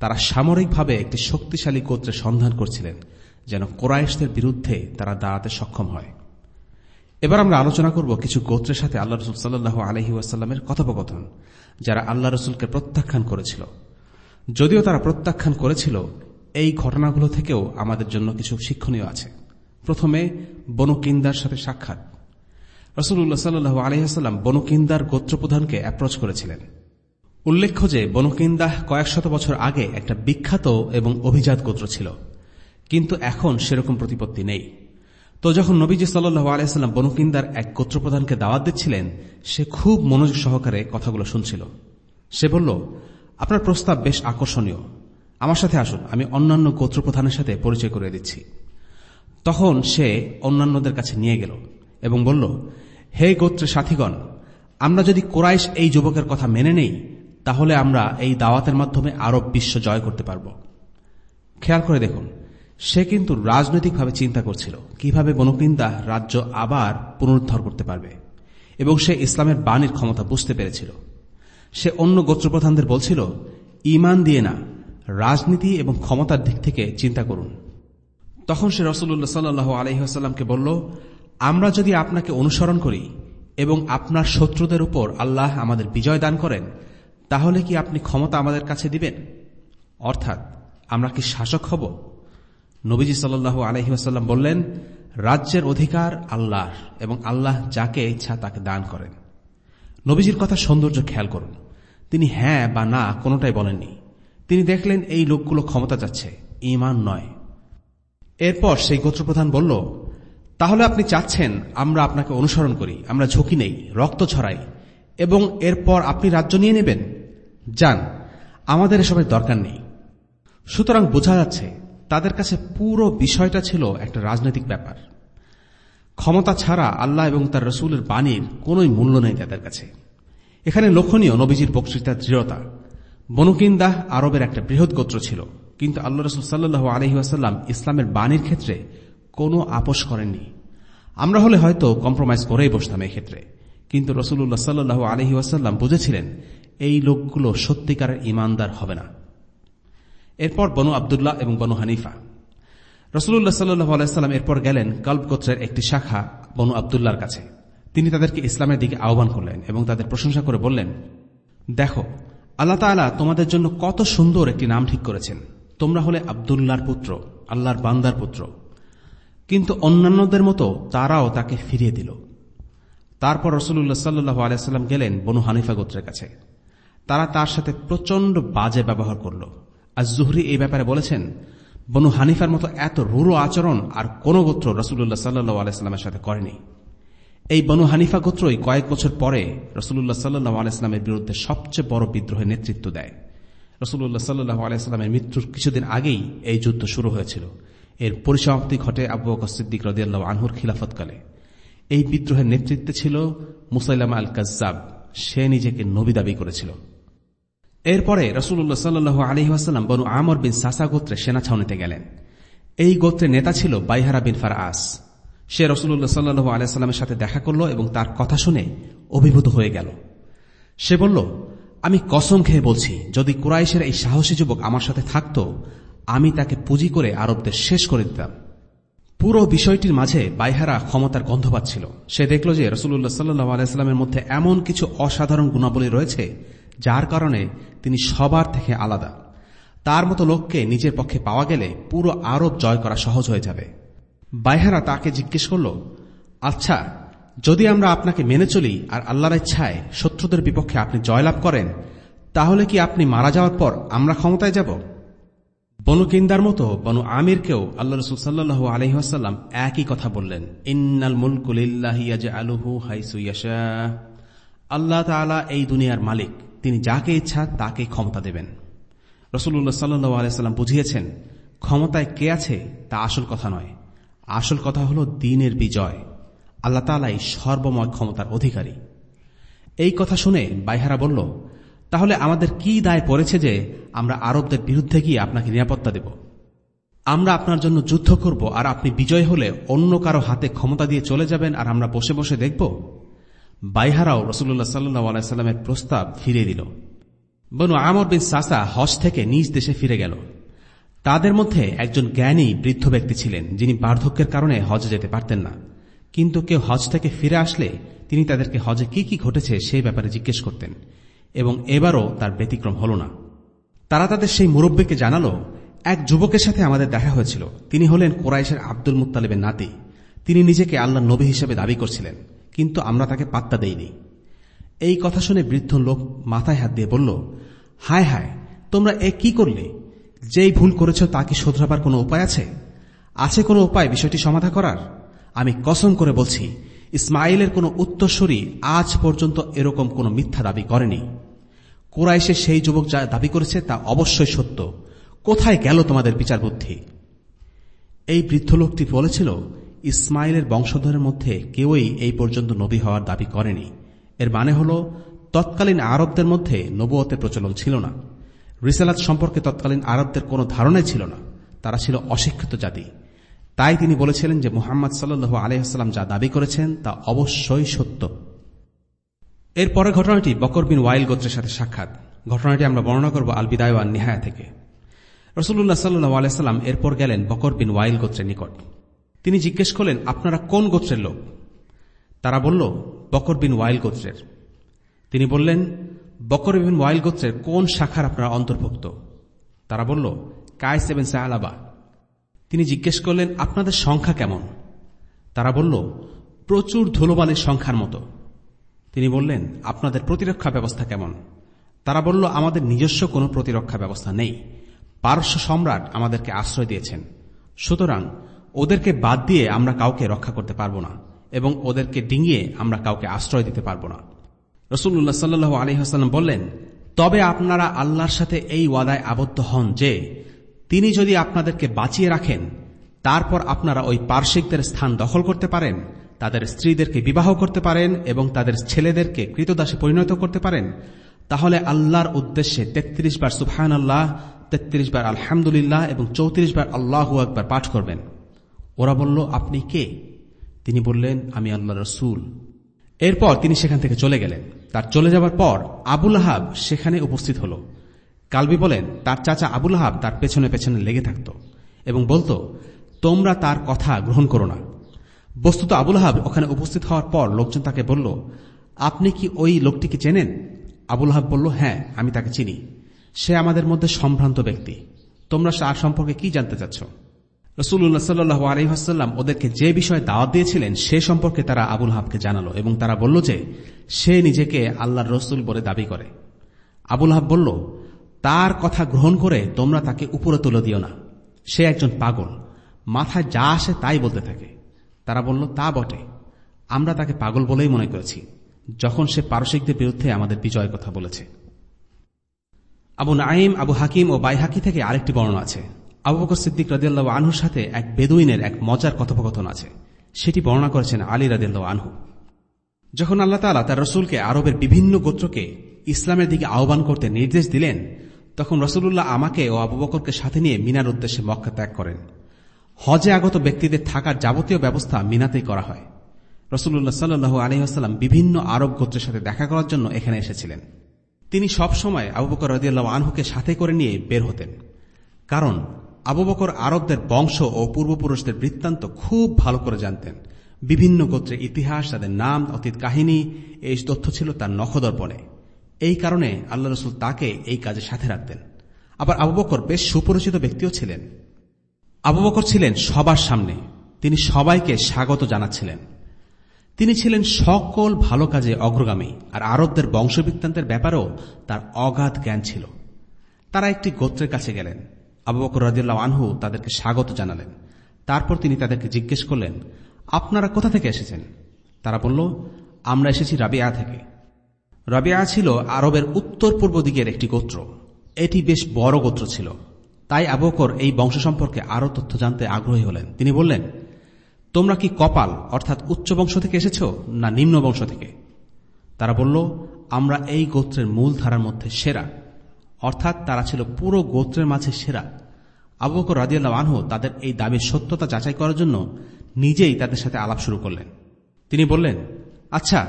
তারা সামরিকভাবে একটি শক্তিশালী গোত্রের সন্ধান করছিলেন, যেন কোরাইশদের বিরুদ্ধে তারা দাঁড়াতে সক্ষম হয়। এবার আমরা আলোচনা করব কিছু গোত্রের সাথে আল্লাহ রসুল সাল্লাহ আলহি ওয়াসাল্লামের কথোপকথন, যারা আল্লাহ রসুলকে প্রত্যাখ্যান করেছিল। যদিও তারা প্রত্যাখ্যান করেছিল, এই ঘটনাগুলো থেকেও আমাদের জন্য কিছু শিক্ষণীয় আছে। প্রথমে বনকিন্দার সাথে সাক্ষাৎ। রসুল্লাহ সাল্লু আলহিহাস্লাম বনকিন্দার গোত্রপ্রধানকে অ্যাপ্রোচ করেছিলেন। উল্লেখ্য যে বনকিন্দাহ কয়েক শত বছর আগে একটা বিখ্যাত এবং অভিজাত গোত্র ছিল। কিন্তু এখন সেরকম প্রতিপত্তি নেই। তো যখন নবীজি সাল্লু আলাইসাল্লাম বনকিন্দার এক গোত্রপ্রধানকে দাওয়াত দিচ্ছিলেন, সে খুব মনোযোগ সহকারে কথাগুলো শুনছিল। সে বলল আপনার প্রস্তাব বেশ আকর্ষণীয়। আমার সাথে আসুন, আমি অন্যান্য গোত্রপ্রধানের সাথে পরিচয় করে দিচ্ছি। তখন সে অন্যান্যদের কাছে নিয়ে গেল এবং বলল, হে গোত্রের সাথীগণ, আমরা যদি কোরাইশ এই যুবকের কথা মেনে নেই, তাহলে আমরা এই দাওয়াতের মাধ্যমে আরব বিশ্ব জয় করতে পারব। খেয়াল করে দেখুন, সে কিন্তু রাজনৈতিকভাবে চিন্তা করছিল, কীভাবে বনকিন্দা রাজ্য আবার পুনরুদ্ধার করতে পারবে। এবং সে ইসলামের বাণীর ক্ষমতা বুঝতে পেরেছিল। সে অন্য গোত্রপ্রধানদের বলছিল ইমান দিয়ে না, রাজনীতি এবং ক্ষমতার দিক থেকে চিন্তা করুন। তখন সে রসুল্লাহ সাল্লু আলহিহাস্লামকে বলল, আমরা যদি আপনাকে অনুসরণ করি এবং আপনার শত্রুদের উপর আল্লাহ আমাদের বিজয় দান করেন, তাহলে কি আপনি ক্ষমতা আমাদের কাছে দিবেন? অর্থাৎ, আমরা কি শাসক হব? নবীজি সাল্লু আলহিহাস্লাম বললেন, রাজ্যের অধিকার আল্লাহর এবং আল্লাহ যাকে ইচ্ছা তাকে দান করেন। নবীজির কথা সৌন্দর্য খেয়াল করুন। তিনি হ্যাঁ বা না কোনোটাই বলেননি। তিনি দেখলেন এই লোকগুলো ক্ষমতা যাচ্ছে ইমান নয়। এরপর সেই গোত্রপ্রধান বলল, তাহলে আপনি চাচ্ছেন আমরা আপনাকে অনুসরণ করি, আমরা ঝুঁকি নেই, রক্ত ছড়াই, এবং এরপর আপনি রাজ্য নিয়ে নেবেন? যান, আমাদের এসবের দরকার নেই। সুতরাং বোঝা যাচ্ছে, তাদের কাছে পুরো বিষয়টা ছিল একটা রাজনৈতিক ব্যাপার। ক্ষমতা ছাড়া আল্লাহ এবং তার রসুলের বাণীর কোন মূল্য নেই তাদের কাছে। এখানে লক্ষণীয় নবীজির বক্তৃতার দৃঢ়তা। বনুকিন্দাহ আরবের একটা বৃহৎ গোত্র ছিল, কিন্তু আল্লাহ রসুল সাল্লু আলহিহাসাল্লাম ইসলামের বাণীর ক্ষেত্রে কোনো আপোষ করেননি। আমরা হলে হয়তো কম্প্রোমাইজ করেই বসতাম ক্ষেত্রে, কিন্তু রসুল্লাহ সাল্লু আলহি ওয়াসাল্লাম বুঝেছিলেন, এই লোকগুলো সত্যিকারের ইমানদার হবে না। এরপর বনু আবদুল্লাহ এবং বনু হানিফা। রসুল্লাহ সাল্লু আলাইস্লাম এরপর গেলেন কল্প গোত্রের একটি শাখা বনু আবদুল্লার কাছে। তিনি তাদেরকে ইসলামের দিকে আহ্বান করলেন এবং তাদের প্রশংসা করে বললেন, দেখো, আল্লাহ তালা তোমাদের জন্য কত সুন্দর একটি নাম ঠিক করেছেন। তোমরা হলে আবদুল্লার পুত্র, আল্লাহর বান্দার পুত্র। কিন্তু অন্যান্যদের মতো তারাও তাকে ফিরিয়ে দিল। তারপর রসুল্লাহ সাল্লু আলাইস্লাম গেলেন বনু হানিফা গোত্রের কাছে। তারা তার সাথে প্রচণ্ড বাজে ব্যবহার করল। আর জুহরি এই ব্যাপারে বলেছেন বনু হানিফার মতো এত রুড়ো আচরণ আর কোন গোত্র রসুল্লাহ সাল্লু আলাইস্লামের সাথে করেনি। এই বনু হানিফা গোত্রই কয়েক বছর পরে রসুল্লাহ সাল্লু আলাইস্লামের বিরুদ্ধে সবচেয়ে বড় বিদ্রোহের নেতৃত্ব দেয়। রসুল্লাহ সাল্লু আলাইস্লামের মৃত্যুর কিছুদিন আগেই এই যুদ্ধ শুরু হয়েছিল। এর পরিসমাপ্তি ঘটে আবু বকর সিদ্দিক রদিয়াল্লাহ আনহুর খিলাফতকালে। এই বিদ্রোহের নেতৃত্বে ছিল মুসাইলামা আল কাজাব সে নিজেকে নবী দাবি করেছিল। এরপরে রসুল্লাহ সাল্লু আলহিহাস্লাম বনু আমর বিন সাসা গোত্রে সেনা ছাউনিতে গেলেন। এই গোত্রের নেতা ছিল বাইহারা বিন ফার আস সে রসুল্লাহ সাল্লু আলাইস্লামের সাথে দেখা করল এবং তার কথা শুনে অভিভূত হয়ে গেল। সে বলল, আমি কসম খেয়ে বলছি, যদি কুরাইশের এই সাহসী যুবক আমার সাথে থাকত, আমি তাকে পুঁজি করে আরবদের শেষ করে দিতাম। পুরো বিষয়টির মাঝে বাইহারা ক্ষমতার গন্ধ পাচ্ছিল সে দেখল যে রসুল্লাহ সাল্লু আলাইস্লামের মধ্যে এমন কিছু অসাধারণ গুণাবলী রয়েছে যার কারণে তিনি সবার থেকে আলাদা। তার মতো লোককে নিজের পক্ষে পাওয়া গেলে পুরো আরব জয় করা সহজ হয়ে যাবে। বাইহারা তাকে জিজ্ঞেস করল আচ্ছা যদি আমরা আপনাকে মেনে চলি আর আল্লাহর ইচ্ছায় শত্রুদের বিপক্ষে আপনি জয়লাভ করেন, তাহলে কি আপনি মারা যাওয়ার পর আমরা ক্ষমতায় যাব? বনু কিন্দার মতো বনু আমিরকেও আল্লাহ রসুল সাল্লু একই কথা বললেন, ইন্নাল হাইসুয়াশা আল্লাহ তালা এই দুনিয়ার মালিক। তিনি যাকে ইচ্ছা তাকে ক্ষমতা দেবেন। রসুল্লাহ সাল্লু আলাইসাল্লাম বুঝিয়েছেন, ক্ষমতায় কে আছে তা আসল কথা নয়। আসল কথা হল দিনের বিজয়। আল্লাহ তালাই সর্বময় ক্ষমতার অধিকারী। এই কথা শুনে বাইহারা বলল, তাহলে আমাদের কি দায় পড়েছে যে আমরা আরবদের বিরুদ্ধে গিয়ে আপনাকে নিরাপত্তা দেব? আমরা আপনার জন্য যুদ্ধ করব আর আপনি বিজয় হলে অন্য কারও হাতে ক্ষমতা দিয়ে চলে যাবেন আর আমরা বসে বসে দেখব? বাইহারাও রসুল্লাহ সাল্লু আলাইস্লামের প্রস্তাব ফিরিয়ে দিল। বনু আমর বিন সাসা হজ থেকে নিজ দেশে ফিরে গেল। তাদের মধ্যে একজন জ্ঞানী বৃদ্ধ ব্যক্তি ছিলেন, যিনি বার্ধক্যের কারণে হজে যেতে পারতেন না। কিন্তু কেউ হজ থেকে ফিরে আসলে তিনি তাদেরকে হজে কি কি ঘটেছে সেই ব্যাপারে জিজ্ঞেস করতেন এবং এবারও তার ব্যতিক্রম হল না। তারা তাদের সেই মুরব্বীকে জানাল, এক যুবকের সাথে আমাদের দেখা হয়েছিল। তিনি হলেন কোরাইশের আব্দুল মুতালিবের নাতি। তিনি নিজেকে আল্লাহ নবী হিসেবে দাবি করছিলেন। কিন্তু আমরা তাকে পাত্তা দেইনি। এই কথা শুনে বৃদ্ধ লোক মাথায় হাত দিয়ে বলল, হায় হায়, তোমরা এ কি করলে? যেই ভুল করেছ তা কি শোধরাবার কোনো উপায় আছে? আছে কোনো উপায় বিষয়টি সমাধা করার? আমি কসম করে বলছি ইসমাইলের কোনো উত্তরস্বরী আজ পর্যন্ত এরকম কোনো মিথ্যা দাবি করেনি। কোরাইশে সেই যুবক যা দাবি করেছে তা অবশ্যই সত্য। কোথায় গেল তোমাদের বিচার বুদ্ধি এই বৃদ্ধ লোকটি বলেছিল ইসমাইলের বংশধরের মধ্যে কেউই এই পর্যন্ত নবী হওয়ার দাবি করেনি। এর মানে হল, তৎকালীন আরবদের মধ্যে নবুয়তের প্রচলন ছিল না। রিসালাত সম্পর্কে তৎকালীন আরবদের কোনো ধারণাই ছিল না। তারা ছিল অশিক্ষিত জাতি। তাই তিনি বলেছিলেন যে মোহাম্মদ সাল্লু আলহাম যা দাবি করেছেন তা অবশ্যই সত্য। এর পরের ঘটনাটি বকর বিন ওয়াইল গোত্রের সাথে সাক্ষাৎ। ঘটনাটি আমরা বর্ণনা করব আল বিদায়ওয়ান নিহায়া থেকে রসুল্লাহ সাল্লু আলাইসাল্লাম এরপর গেলেন বকর বিন ওয়াইল গোত্রের নিকট। তিনি জিজ্ঞেস করলেন, আপনারা কোন গোত্রের লোক? তারা বলল, বকর বিন ওয়াইল গোত্রের। তিনি বললেন, বকর বিন ওয়াইল গোত্রের কোন শাখার আপনারা অন্তর্ভুক্ত? তারা বলল, কায়স এবং সাহালাবা তিনি জিজ্ঞেস করলেন, আপনাদের সংখ্যা কেমন? তারা বলল, প্রচুর ধুলোবালির সংখ্যার মতো। তিনি বললেন, আপনাদের প্রতিরক্ষা ব্যবস্থা কেমন? তারা বলল, আমাদের নিজস্ব কোনো প্রতিরক্ষা ব্যবস্থা নেই। পারস্য সম্রাট আমাদেরকে আশ্রয় দিয়েছেন। সুতরাং ওদেরকে বাদ দিয়ে আমরা কাউকে রক্ষা করতে পারব না এবং ওদেরকে ডিঙিয়ে আমরা কাউকে আশ্রয় দিতে পারব না। রসুল্লাহ সাল্লু আলহিহাস্লাম বললেন, তবে আপনারা আল্লাহর সাথে এই ওয়াদায় আবদ্ধ হন যে, তিনি যদি আপনাদেরকে বাঁচিয়ে রাখেন, তারপর আপনারা ওই পার্শ্বিকদের স্থান দখল করতে পারেন, তাদের স্ত্রীদেরকে বিবাহ করতে পারেন এবং তাদের ছেলেদেরকে কৃতদাসে পরিণত করতে পারেন, তাহলে আল্লাহর উদ্দেশ্যে ৩৩ বার সুফহান আল্লাহ তেত্রিশ বার আলহামদুলিল্লাহ এবং চৌত্রিশ বার আল্লাহ একবার পাঠ করবেন। ওরা বলল, আপনি কে? তিনি বললেন, আমি আল্লাহ রসুল। এরপর তিনি সেখান থেকে চলে গেলেন। তার চলে যাবার পর আবুল আহাব সেখানে উপস্থিত হল। কালবি বলেন, তার চাচা আবুল আহাব তার পেছনে পেছনে লেগে থাকত এবং বলতো, তোমরা তার কথা গ্রহণ করো না। বস্তুত আবুল আহাব ওখানে উপস্থিত হওয়ার পর লোকজন তাকে বলল, আপনি কি ওই লোকটিকে চেনেন? আবুল আহাব বলল হ্যাঁ আমি তাকে চিনি। সে আমাদের মধ্যে সম্ভ্রান্ত ব্যক্তি। তোমরা তার সম্পর্কে কি জানতে চাচ্ছ? রসুল্লাহ সাল্লু আলহাসাল্লাম ওদেরকে যে বিষয়ে দাওয়াত দিয়েছিলেন, সে সম্পর্কে তারা আবুল হাবকে জানালো এবং তারা বলল যে, সে নিজেকে আল্লাহর রসুল বলে দাবি করে। আবুল হাব বলল, তার কথা গ্রহণ করে তোমরা তাকে উপরে তুলে দিও না। সে একজন পাগল। মাথায় যা আসে তাই বলতে থাকে। তারা বলল, তা বটে। আমরা তাকে পাগল বলেই মনে করেছি, যখন সে পারসিকদের বিরুদ্ধে আমাদের বিজয়ের কথা বলেছে। আবু নাইম আবু হাকিম ও বাইহাকি থেকে আরেকটি বর্ণনা আছে। আবু বকর সিদ্দিক রাজিয়াল্লাহ আনহুর সাথে এক বেদুইনের এক মজার কথোপকথন আছে। সেটি বর্ণনা করেছেন আলী রাজিয়াল্লাহ আনহু। যখন আল্লাহ তালা তার রসুলকে আরবের বিভিন্ন গোত্রকে ইসলামের দিকে আহ্বান করতে নির্দেশ দিলেন, তখন রসুল্লাহ আমাকে ও আবু বকরকে সাথে নিয়ে মিনার উদ্দেশ্যে মক্কা ত্যাগ করেন। হজে আগত ব্যক্তিদের থাকার যাবতীয় ব্যবস্থা মিনাতেই করা হয়। রসুল্লাহ সাল্লু আলহিহাস্লাম বিভিন্ন আরব গোত্রের সাথে দেখা করার জন্য এখানে এসেছিলেন। তিনি সবসময় আবু বকর রদিয়াল্লাহ আনহুকে সাথে করে নিয়ে বের হতেন। কারণ আবু বকর আরবদের বংশ ও পূর্বপুরুষদের বৃত্তান্ত খুব ভালো করে জানতেন। বিভিন্ন গোত্রের ইতিহাস, তাদের নাম, অতীত কাহিনী, এই তথ্য ছিল তার নখদর্পণে। এই কারণে আল্লাহ রসুল তাকে এই কাজে সাথে রাখতেন। আবার আবু বকর বেশ সুপরিচিত ব্যক্তিও ছিলেন। আবু বকর ছিলেন সবার সামনে। তিনি সবাইকে স্বাগত জানাচ্ছিলেন। তিনি ছিলেন সকল ভালো কাজে অগ্রগামী আর আরবদের বংশবৃত্তান্তের ব্যাপারেও তার অগাধ জ্ঞান ছিল। তারা একটি গোত্রের কাছে গেলেন। আবু বকর আনহু তাদেরকে স্বাগত জানালেন। তারপর তিনি তাদেরকে জিজ্ঞেস করলেন, আপনারা কোথা থেকে এসেছেন? তারা বলল, আমরা এসেছি রাবিয়া থেকে। রাবিয়া ছিল আরবের উত্তর পূর্ব দিকের একটি গোত্র। এটি বেশ বড় গোত্র ছিল। তাই আবকর এই বংশ সম্পর্কে আরও তথ্য জানতে আগ্রহী হলেন। তিনি বললেন, তোমরা কি কপাল, অর্থাৎ উচ্চ বংশ থেকে এসেছ না নিম্ন বংশ থেকে? তারা বলল, আমরা এই গোত্রের মূল ধারার মধ্যে সেরা। অর্থাৎ তারা ছিল পুরো গোত্রের মাঝে সেরা। আবু বকর রাজিয়াল্লাহ আনহু তাদের এই দাবির সত্যতা যাচাই করার জন্য নিজেই তাদের সাথে আলাপ শুরু করলেন। তিনি বললেন আচ্ছা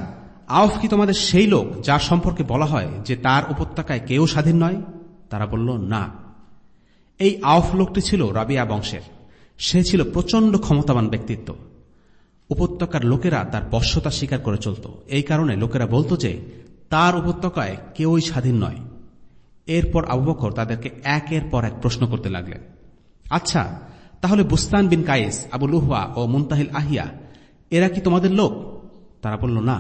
আউফ কি তোমাদের সেই লোক যার সম্পর্কে বলা হয় যে তার উপত্যকায় কেউ স্বাধীন নয়? তারা বলল, না। এই আউফ লোকটি ছিল রাবিয়া বংশের। সে ছিল প্রচণ্ড ক্ষমতাবান ব্যক্তিত্ব। উপত্যকার লোকেরা তার বশ্যতা স্বীকার করে চলত। এই কারণে লোকেরা বলত যে তার উপত্যকায় কেউই স্বাধীন নয়। এরপর আবু বকর তাদেরকে একের পর এক প্রশ্ন করতে লাগলেন। আচ্ছা তাহলে বুস্তান বিন কায়েস, আবু লুহুয়া ও মুন্তাহিল আহিয়া, এরা কি তোমাদের লোক? তারা বলল, না।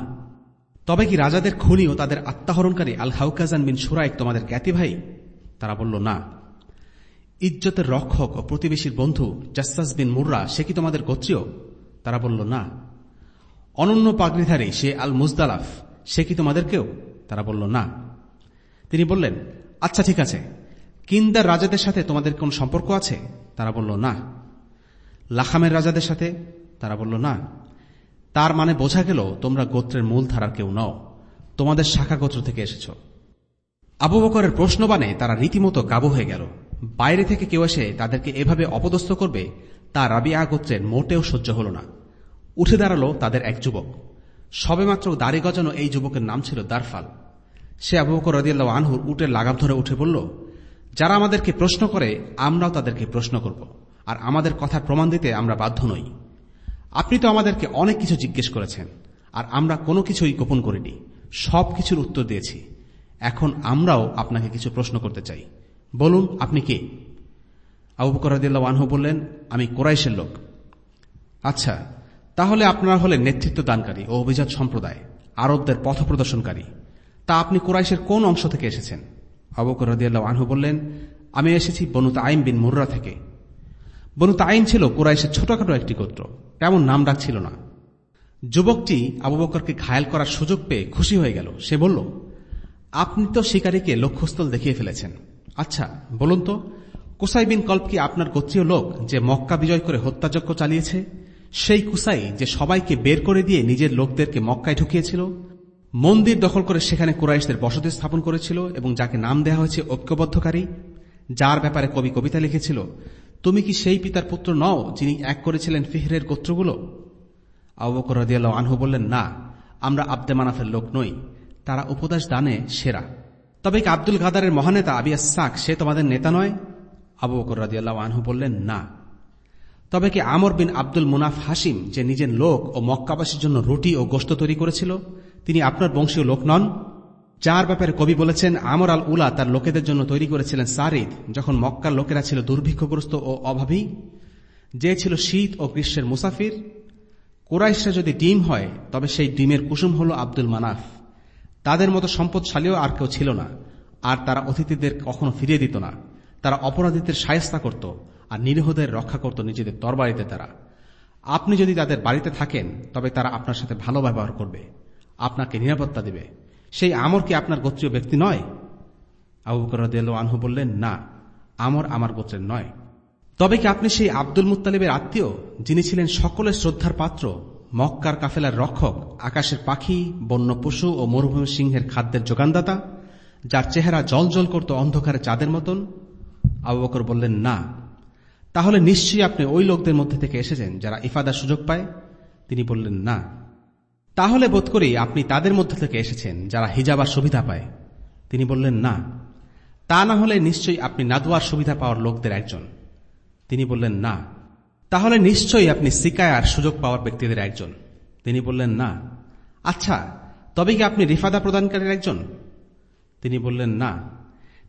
তবে কি রাজাদের খুনি ও তাদের আত্মাহরণকারী আল হাউকাজান বিন সুরাইক তোমাদের জ্ঞাতি ভাই? তারা বলল, না। ইজ্জতের রক্ষক ও প্রতিবেশীর বন্ধু জাস্তাস বিন মুর্রা, সে কি তোমাদের গোত্রীয়? তারা বলল, না। অনন্য পাগড়িধারী সে আল মুজদালাফ, সে কি তোমাদের কেউ? তারা বলল, না। তিনি বললেন আচ্ছা ঠিক আছে। কিন্দার রাজাদের সাথে তোমাদের কোন সম্পর্ক আছে? তারা বলল, না। লাখামের রাজাদের সাথে? তারা বলল, না। তার মানে বোঝা গেল, তোমরা গোত্রের মূল ধারার কেউ নও। তোমাদের শাখা গোত্র থেকে এসেছ। আবু বকরের প্রশ্নবানে তারা রীতিমতো কাবু হয়ে গেল। বাইরে থেকে কেউ এসে তাদেরকে এভাবে অপদস্থ করবে, তা রাবিয়া গোত্রের মোটেও সহ্য হল না। উঠে দাঁড়াল তাদের এক যুবক। সবেমাত্র দাড়ি গজানো এই যুবকের নাম ছিল দারফাল। সে আবু বকর রদিয়াল্লাহ আনহুর উটের লাগাম ধরে উঠে বলল, যারা আমাদেরকে প্রশ্ন করে, আমরাও তাদেরকে প্রশ্ন করব। আর আমাদের কথার প্রমাণ দিতে আমরা বাধ্য নই। আপনি তো আমাদেরকে অনেক কিছু জিজ্ঞেস করেছেন, আর আমরা কোনো কিছুই গোপন করিনি। সব কিছুর উত্তর দিয়েছি। এখন আমরাও আপনাকে কিছু প্রশ্ন করতে চাই। বলুন, আপনি কে? আবু বকর রদিয়াল্লাহ আনহু বললেন, আমি কোরাইশের লোক। আচ্ছা তাহলে আপনারা হলেন নেতৃত্ব দানকারী ও অভিজাত সম্প্রদায়, আরবদের পথ প্রদর্শনকারী তা আপনি কোরাইশের কোন অংশ থেকে এসেছেন? অবকর রদিয়াল্লাহ আনহু বললেন, আমি এসেছি বনু তাইম বিন মুর্রা থেকে। বনু তাইম ছিল কোরাইশের ছোটখাটো একটি গোত্র, তেমন নাম ডাক ছিল না। যুবকটি আবু বকরকে ঘায়াল করার সুযোগ পেয়ে খুশি হয়ে গেল। সে বলল, আপনি তো শিকারীকে লক্ষ্যস্থল দেখিয়ে ফেলেছেন। আচ্ছা বলুন তো, কুসাই বিন কল্প কি আপনার গোত্রীয় লোক যে মক্কা বিজয় করে হত্যাযজ্ঞ চালিয়েছে? সেই কুসাই যে সবাইকে বের করে দিয়ে নিজের লোকদেরকে মক্কায় ঢুকিয়েছিল? মন্দির দখল করে সেখানে কুরাইশদের বসতি স্থাপন করেছিল এবং যাকে নাম দেওয়া হয়েছে ঐক্যবদ্ধকারী, যার ব্যাপারে কবি কবিতা লিখেছিল, তুমি কি সেই পিতার পুত্র নও যিনি এক করেছিলেন ফিহরের গোত্রগুলো? আবকর আনহু বললেন, না, আমরা আব্দে মানাফের লোক নই, তারা উপদেশ দানে সেরা। তবে কি আব্দুল গাদারের মহানেতা আবিয়া সাক সে তোমাদের নেতা নয়? আবু বকর রাদিয়াল্লাহ আনহু বললেন, না। তবে কি আমর বিন আব্দুল মুনাফ হাসিম যে নিজের লোক ও মক্কাবাসীর জন্য রুটি ও গোস্ত তৈরি করেছিল তিনি আপনার বংশীয় লোক নন। যার ব্যাপারে কবি বলেছেন, আমর আল উলা তার লোকেদের জন্য তৈরি করেছিলেন সারিদ, যখন মক্কার লোকেরা ছিল দুর্ভিক্ষগ্রস্ত ও অভাবী। যে ছিল শীত ও গ্রীষ্মের মুসাফির। কোরাইশরা যদি ডিম হয়, তবে সেই ডিমের কুসুম হল আব্দুল মানাফ। তাদের মতো সম্পদশালীও আর কেউ ছিল না, আর তারা অতিথিদের কখনো ফিরিয়ে দিত না। তারা অপরাধীদের সায়স্তা করত, আর নিরীহদের রক্ষা করত নিজেদের তরবারিতে তারা। আপনি যদি তাদের বাড়িতে থাকেন, তবে তারা আপনার সাথে ভালো ব্যবহার করবে। আপনাকে নিরাপত্তা দেবে। সেই আমর কি আপনার গোত্রীয় ব্যক্তি নয়? আবু বকর আনহু বললেন, না, আমর আমার গোত্রের নয়। তবে কি আপনি সেই আব্দুল মুতালিবের আত্মীয়, যিনি ছিলেন সকলের শ্রদ্ধার পাত্র, মক্কার কাফেলার রক্ষক, আকাশের পাখি, বন্য পশু ও মরুভূমি সিংহের খাদ্যের যোগানদাতা, যার চেহারা জল জল করত অন্ধকারে চাঁদের মতন? আবু বকর বললেন, না। তাহলে নিশ্চয়ই আপনি ওই লোকদের মধ্যে থেকে এসেছেন যারা ইফাদার সুযোগ পায়? তিনি বললেন, না। তাহলে বোধ করি আপনি তাদের মধ্যে থেকে এসেছেন, যারা হিজাবার সুবিধা পায়। তিনি বললেন, না। তা না হলে নিশ্চয়ই আপনি নাদুয়ার সুবিধা পাওয়ার লোকদের একজন। তিনি বললেন, না। তাহলে নিশ্চয়ই আপনি সিকায়ার সুযোগ পাওয়ার ব্যক্তিদের একজন। তিনি বললেন, না। আচ্ছা তবে কি আপনি রিফাদা প্রদানকারীর একজন? তিনি বললেন, না।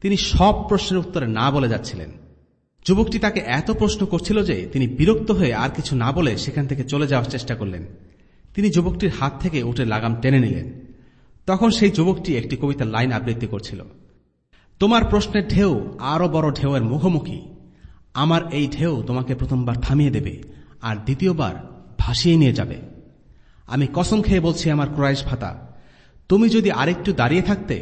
তিনি সব প্রশ্নের উত্তরে না বলে যাচ্ছিলেন। যুবকটি তাকে এত প্রশ্ন করছিল যে তিনি বিরক্ত হয়ে আর কিছু না বলে সেখান থেকে চলে যাওয়ার চেষ্টা করলেন। তিনি যুবকটির হাত থেকে উঠে লাগাম টেনে নিলেন। তখন সেই যুবকটি একটি কবিতার লাইন আবৃত্তি করছিল। তোমার প্রশ্নের ঢেউ আরও বড় ঢেউয়ের মুখোমুখি। আমার এই ঢেউ তোমাকে প্রথমবার থামিয়ে দেবে আর দ্বিতীয়বার ভাসিয়ে নিয়ে যাবে। আমি কসম খেয়ে বলছি আমার ক্রয়েশ ভাতা, তুমি যদি আরেকটু দাঁড়িয়ে থাকতে,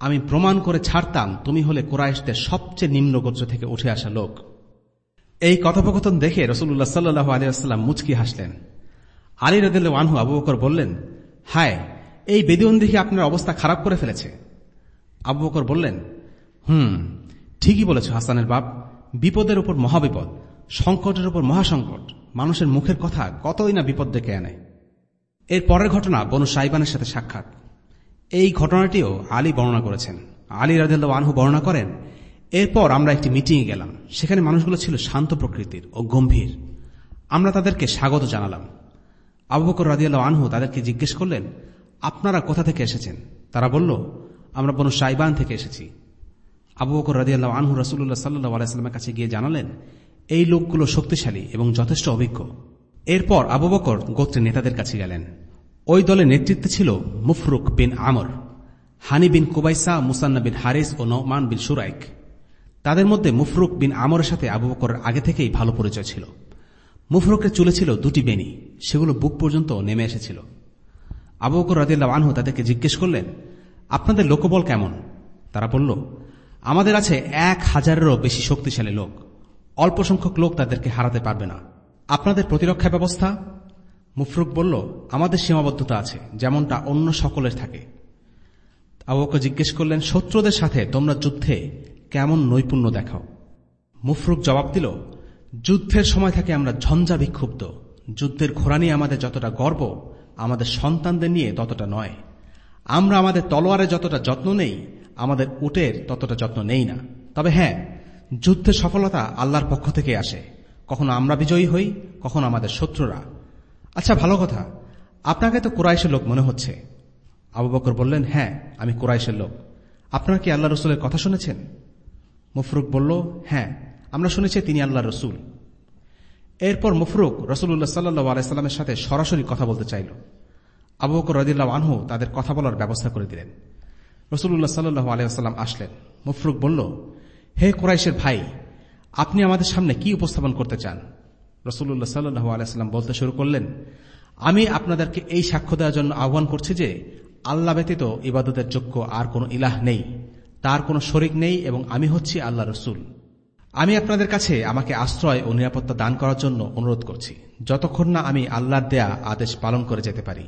আমি প্রমাণ করে ছাড়তাম তুমি হলে কোরআশদের সবচেয়ে নিম্ন গোত্র থেকে উঠে আসা লোক। এই কথোপকথন দেখে রসুল্লাহ সাল্লু আলিয়াস্লাম মুচকি হাসলেন। আলী রদুল্ল ওয়ানহু আবু বকর বললেন, হায়, এই বেদিয়ন দেখি আপনার অবস্থা খারাপ করে ফেলেছে। আবু বকর বললেন, হুম, ঠিকই বলেছ হাসানের বাপ, বিপদের উপর মহাবিপদ, সংকটের উপর মহাসংকট, মানুষের মুখের কথা কতই না বিপদ ডেকে আনে। এর পরের ঘটনা বনু সাইবানের সাথে সাক্ষাৎ। এই ঘটনাটিও আলী বর্ণনা করেছেন। আলী রাজু আনহু বর্ণনা করেন, এরপর আমরা একটি মিটিংয়ে গেলাম, সেখানে মানুষগুলো ছিল শান্ত প্রকৃতির ও গম্ভীর। আমরা তাদেরকে স্বাগত জানালাম। আবু বকর রাজিয়াল আনহু তাদেরকে জিজ্ঞেস করলেন, আপনারা কোথা থেকে এসেছেন? তারা বলল, আমরা বনু সাইবান থেকে এসেছি। আবু বকর রাজিয়াল আনহু রসুল্লাহ সাল্লাহ আলাইস্লামের কাছে গিয়ে জানালেন, এই লোকগুলো শক্তিশালী এবং যথেষ্ট অভিজ্ঞ। এরপর আবু বকর গোত্রের নেতাদের কাছে গেলেন। ওই দলের নেতৃত্বে ছিল মুফরুক বিন আমর, হানি বিন কুবাইসা, মুসান্না বিন হারিস ও নৌমান বিন সুরাইক। তাদের মধ্যে মুফরুক বিন আমরের সাথে আবু বকরের আগে থেকেই ভালো পরিচয় ছিল। মুফরুকের চুলে ছিল দুটি বেনি সেগুলো বুক পর্যন্ত নেমে এসেছিল। আবু বকর রাজিল্লা আনহু তাদেরকে জিজ্ঞেস করলেন, আপনাদের লোকবল কেমন? তারা বলল, আমাদের আছে এক হাজারেরও বেশি শক্তিশালী লোক। অল্প সংখ্যক লোক তাদেরকে হারাতে পারবে না। আপনাদের প্রতিরক্ষা ব্যবস্থা? মুফরুক বলল, আমাদের সীমাবদ্ধতা আছে, যেমনটা অন্য সকলের থাকে। আবুকে জিজ্ঞেস করলেন, শত্রুদের সাথে তোমরা যুদ্ধে কেমন নৈপুণ্য দেখাও? মুফরুক জবাব দিল যুদ্ধের সময় থেকে আমরা ঝঞ্ঝা বিক্ষুব্ধ। যুদ্ধের ঘোড়া নিয়ে আমাদের যতটা গর্ব, আমাদের সন্তানদের নিয়ে ততটা নয়। আমরা আমাদের তলোয়ারে যতটা যত্ন নেই, আমাদের উটের ততটা যত্ন নেই না। তবে হ্যাঁ যুদ্ধের সফলতা আল্লাহর পক্ষ থেকে আসে। কখনো আমরা বিজয়ী হই, কখনো আমাদের শত্রুরা। আচ্ছা ভালো কথা। আপনাকে তো কোরাইশের লোক মনে হচ্ছে। আবু বকর বললেন হ্যাঁ আমি কোরাইশের লোক। আপনারা কি আল্লাহ রসুলের কথা শুনেছেন? মুফরুক বলল হ্যাঁ। আমরা শুনেছি তিনি আল্লাহ রসুল। এরপর মুফরুক রসুল্লাহ সাল্লু আলাইস্লামের সাথে সরাসরি কথা বলতে চাইল। আবু বকর রদিল্লা আনহু তাদের কথা বলার ব্যবস্থা করে দিলেন। রসুল্লাহ সাল্লু আলাইসাল্লাম আসলেন। মুফরুক বলল, হে কোরাইশের ভাই, আপনি আমাদের সামনে কি উপস্থাপন করতে চান? রসুল্লাহ সাল্লু আলাইস্লাম বলতে শুরু করলেন, আমি আপনাদেরকে এই সাক্ষ্য দেওয়ার জন্য আহ্বান করছি যে, আল্লাহ ব্যতীত ইবাদতের যোগ্য আর কোনো ইলাহ নেই। তার কোনো শরিক নেই এবং আমি হচ্ছি আল্লাহ রসুল। আমি আপনাদের কাছে আমাকে আশ্রয় ও নিরাপত্তা দান করার জন্য অনুরোধ করছি। যতক্ষণ না আমি আল্লাহর দেয়া আদেশ পালন করে যেতে পারি।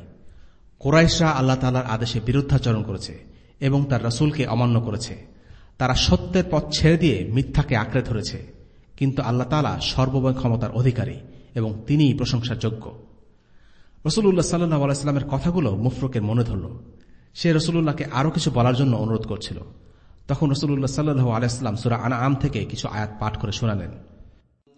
কোরাইশরা আল্লাহ তালার আদেশে বিরুদ্ধাচরণ করেছে এবং তার রসুলকে অমান্য করেছে। তারা সত্যের পথ ছেড়ে দিয়ে মিথ্যাকে আঁকড়ে ধরেছে। কিন্তু আল্লাহ তালা সর্বময় ক্ষমতার অধিকারী এবং তিনিই প্রশংসার যোগ্য রসুল্লাহ সাল্লাহ কথাগুলো মুফরুকের মনে ধরল। সে রসুল্লাহকে আরও কিছু বলার জন্য অনুরোধ করছিল। তখন রসুল্লাহ সাল্লু আলাইস্লাম সুরা আনা আম থেকে কিছু আয়াত পাঠ করে শোনালেন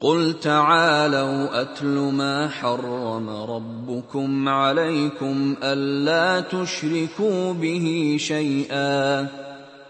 قل تعالوا أتل ما حرم ربكم عليكم ألا تشركوا به شيئا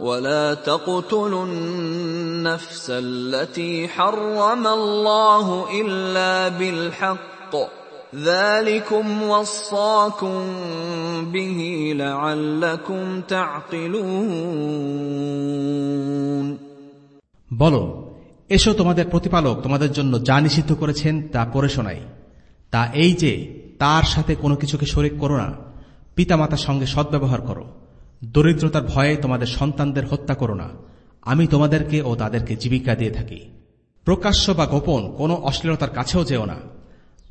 ولا تقتلوا النفس التي حرم الله الا بالحق ذلكم وصاكم به لعلكم تعقلون বলো এসো তোমাদের প্রতিপালক তোমাদের জন্য যা নিষিদ্ধ করেছেন তা পড়ে শোনাই তা এই যে তার সাথে কোনো কিছুকে শরিক করো না পিতামাতার সঙ্গে সদ্ব্যবহার করো দরিদ্রতার ভয়ে তোমাদের সন্তানদের হত্যা করো না। আমি তোমাদেরকে ও তাদেরকে জীবিকা দিয়ে থাকি। প্রকাশ্য বা গোপন কোনো অশ্লীলতার কাছেও যেও না।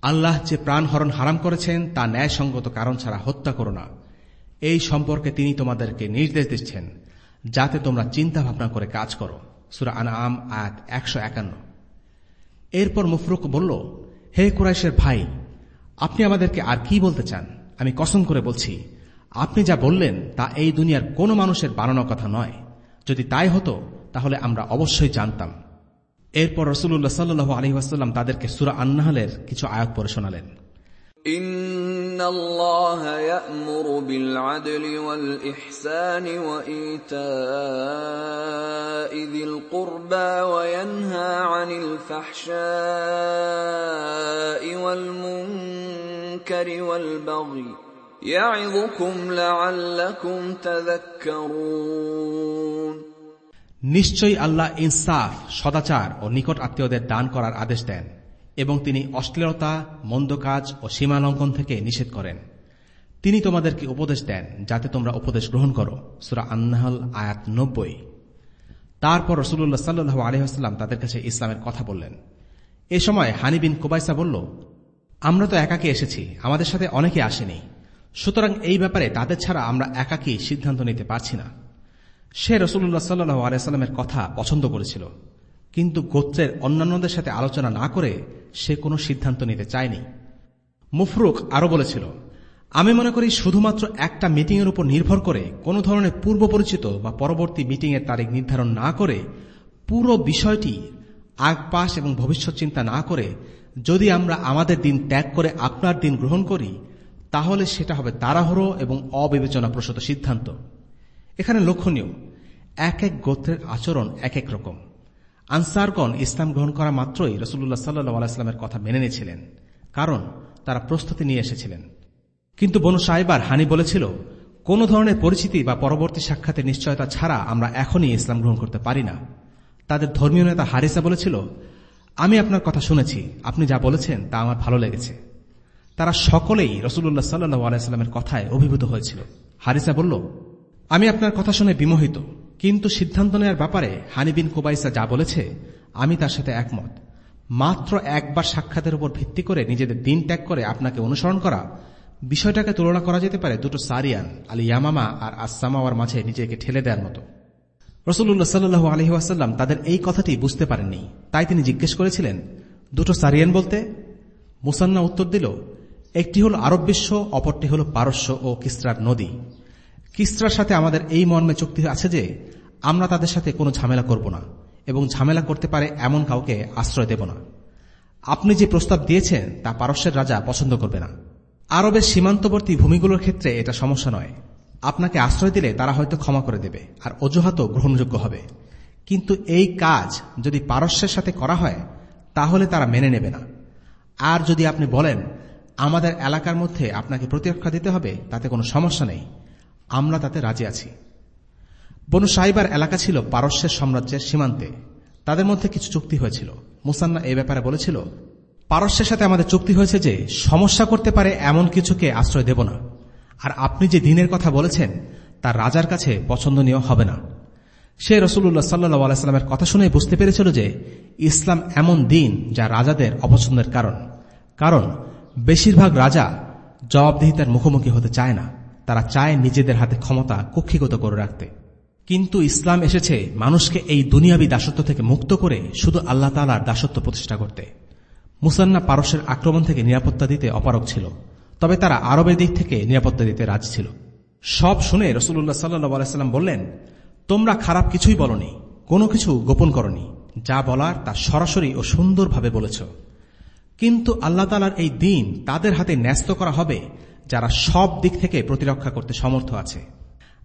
আল্লাহ যে প্রাণহরণ হারাম করেছেন, তা ন্যায়সঙ্গত কারণ ছাড়া হত্যা করো না। এই সম্পর্কে তিনি তোমাদেরকে নির্দেশ দিচ্ছেন, যাতে তোমরা চিন্তা ভাবনা করে কাজ করো। সুরা আন আম আয়াত একশো একান্ন। এরপর মুফরুক বলল, হে কুরাইশের ভাই, আপনি আমাদেরকে আর কি বলতে চান? আমি কসম করে বলছি আপনি যা বললেন তা এই দুনিয়ার কোনো মানুষের বানানো কথা নয় যদি তাই হতো তাহলে আমরা অবশ্যই জানতাম এরপর রসুল্লাহ সাল্লু আলহিহাস্লাম তাদেরকে সুরা আন্নাহালের কিছু আয়াত পরে শোনালেন إن الله يأمر بالعدل والإحسان وإيتاء ذي القربى وينهى عن الفحشاء والمنكر والبغي يعظكم لعلكم تذكرون নিশ্চয়ই আল্লাহ ইনসাফ, সদাচার ও নিকট আত্মীয়দের দান করার আদেশ দেন এবং তিনি অশ্লীলতা, মন্দ কাজ ও সীমালঙ্ঘন থেকে নিষেধ করেন। তিনি তোমাদেরকে উপদেশ দেন যাতে তোমরা উপদেশ গ্রহণ করো। সুরা আন্নাহল, আয়াত নব্বই। তারপর রসুল্লাহ সাল্লু আলহাম তাদের কাছে ইসলামের কথা বললেন। এ সময় হানিবিন কোবাইসা বলল, আমরা তো একাকে এসেছি, আমাদের সাথে অনেকে আসেনি। সুতরাং এই ব্যাপারে তাদের ছাড়া আমরা একাকি সিদ্ধান্ত নিতে পারছি না। সে রসুল্লাহ সাল্লু আলাইস্লামের কথা পছন্দ করেছিল। কিন্তু গোত্রের অন্যান্যদের সাথে আলোচনা না করে সে কোনো সিদ্ধান্ত নিতে চায়নি। মুফরুক আরও বলেছিল, আমি মনে করি শুধুমাত্র একটা মিটিংয়ের উপর নির্ভর করে কোনো ধরনের পূর্ব পরিচিত বা পরবর্তী মিটিংয়ের তারিখ নির্ধারণ না করে পুরো বিষয়টি আগপাশ এবং ভবিষ্যৎ চিন্তা না করে যদি আমরা আমাদের দিন ত্যাগ করে আপনার দিন গ্রহণ করি তাহলে সেটা হবে তাড়াহুড়ো এবং অবিবেচনাপ্রসূত সিদ্ধান্ত। এখানে লক্ষণীয়, এক এক গোত্রের আচরণ এক এক রকম। আনসারগণ ইসলাম গ্রহণ করা মাত্রই রসুল্লাহ সাল্লু আলাইস্লামের কথা মেনে নিয়েছিলেন, কারণ তারা প্রস্তুতি নিয়ে এসেছিলেন। কিন্তু বনু সাহেবার হানি বলেছিল, কোনো ধরনের পরিচিতি বা পরবর্তী সাক্ষাতের নিশ্চয়তা ছাড়া আমরা এখনই ইসলাম গ্রহণ করতে পারি না। তাদের ধর্মীয় নেতা হারিসা বলেছিল, আমি আপনার কথা শুনেছি, আপনি যা বলেছেন তা আমার ভালো লেগেছে। তারা সকলেই রসুল্লাহ সাল্লু আলাইস্লামের কথায় অভিভূত হয়েছিল। হারিসা বলল, আমি আপনার কথা শুনে বিমোহিত, কিন্তু সিদ্ধান্ত নেওয়ার ব্যাপারে হানিবিন কুবাইসা যা বলেছে, আমি তার সাথে একমত। মাত্র একবার সাক্ষাতের উপর ভিত্তি করে নিজেদের দিন ত্যাগ করে আপনাকে অনুসরণ করা, বিষয়টাকে তুলনা করা যেতে পারে দুটো সারিয়ান, আলী ইয়ামামা আর আসামাওয়ার মাঝে নিজেকে ঠেলে দেওয়ার মতো। রসুল্লাহ সাল্লু আলহি তাদের এই কথাটি বুঝতে পারেননি। তাই তিনি জিজ্ঞেস করেছিলেন, দুটো সারিয়ান বলতে? মুসান্না উত্তর দিল একটি হল আরব বিশ্ব, অপরটি হল পারস্য ও কিস্রার নদী। কিস্রার সাথে আমাদের এই মর্মে চুক্তি আছে যে, আমরা তাদের সাথে কোনো ঝামেলা করব না এবং ঝামেলা করতে পারে এমন কাউকে আশ্রয় দেব না। আপনি যে প্রস্তাব দিয়েছেন, তা পারস্যের রাজা পছন্দ করবে না। আরবের সীমান্তবর্তী ভূমিগুলোর ক্ষেত্রে এটা সমস্যা নয়। আপনাকে আশ্রয় দিলে তারা হয়তো ক্ষমা করে দেবে আর অজুহাতও গ্রহণযোগ্য হবে। কিন্তু এই কাজ যদি পারস্যের সাথে করা হয়, তাহলে তারা মেনে নেবে না। আর যদি আপনি বলেন আমাদের এলাকার মধ্যে আপনাকে প্রতিরক্ষা দিতে হবে, তাতে কোনো সমস্যা নেই। আমরা তাতে রাজি আছি। বনু সাইবার এলাকা ছিল পারস্যের সাম্রাজ্যের সীমান্তে। তাদের মধ্যে কিছু চুক্তি হয়েছিল। মুসান্না এ ব্যাপারে বলেছিল, পারস্যের সাথে আমাদের চুক্তি হয়েছে যে, সমস্যা করতে পারে এমন কিছুকে আশ্রয় দেব না। আর আপনি যে দিনের কথা বলেছেন, তা রাজার কাছে পছন্দনীয় হবে না। সে রসুল্লাহ সাল্লু আলাইস্লামের কথা শুনে বুঝতে পেরেছিল যে, ইসলাম এমন দিন যা রাজাদের অপছন্দের কারণ। কারণ বেশিরভাগ রাজা জবাবদিহিতার মুখোমুখি হতে চায় না। তারা চায় নিজেদের হাতে ক্ষমতা কক্ষিগত করে রাখতে। কিন্তু ইসলাম এসেছে মানুষকে এই দুনিয়াবী দাসত্ব থেকে মুক্ত করে শুধু আল্লাহ তালার দাসত্ব প্রতিষ্ঠা করতে। মুসান্না পারস্যের আক্রমণ থেকে নিরাপত্তা দিতে অপারক ছিল, তবে তারা আরবের দিক থেকে নিরাপত্তা দিতে রাজি ছিল। সব শুনে রসুল্লাহ সাল্লাম বললেন, তোমরা খারাপ কিছুই বলনি, কোনো কিছু গোপন করনি। যা বলার তা সরাসরি ও সুন্দরভাবে বলেছ। কিন্তু আল্লাহ তালার এই দিন তাদের হাতে ন্যস্ত করা হবে, যারা সব দিক থেকে প্রতিরক্ষা করতে সমর্থ আছে।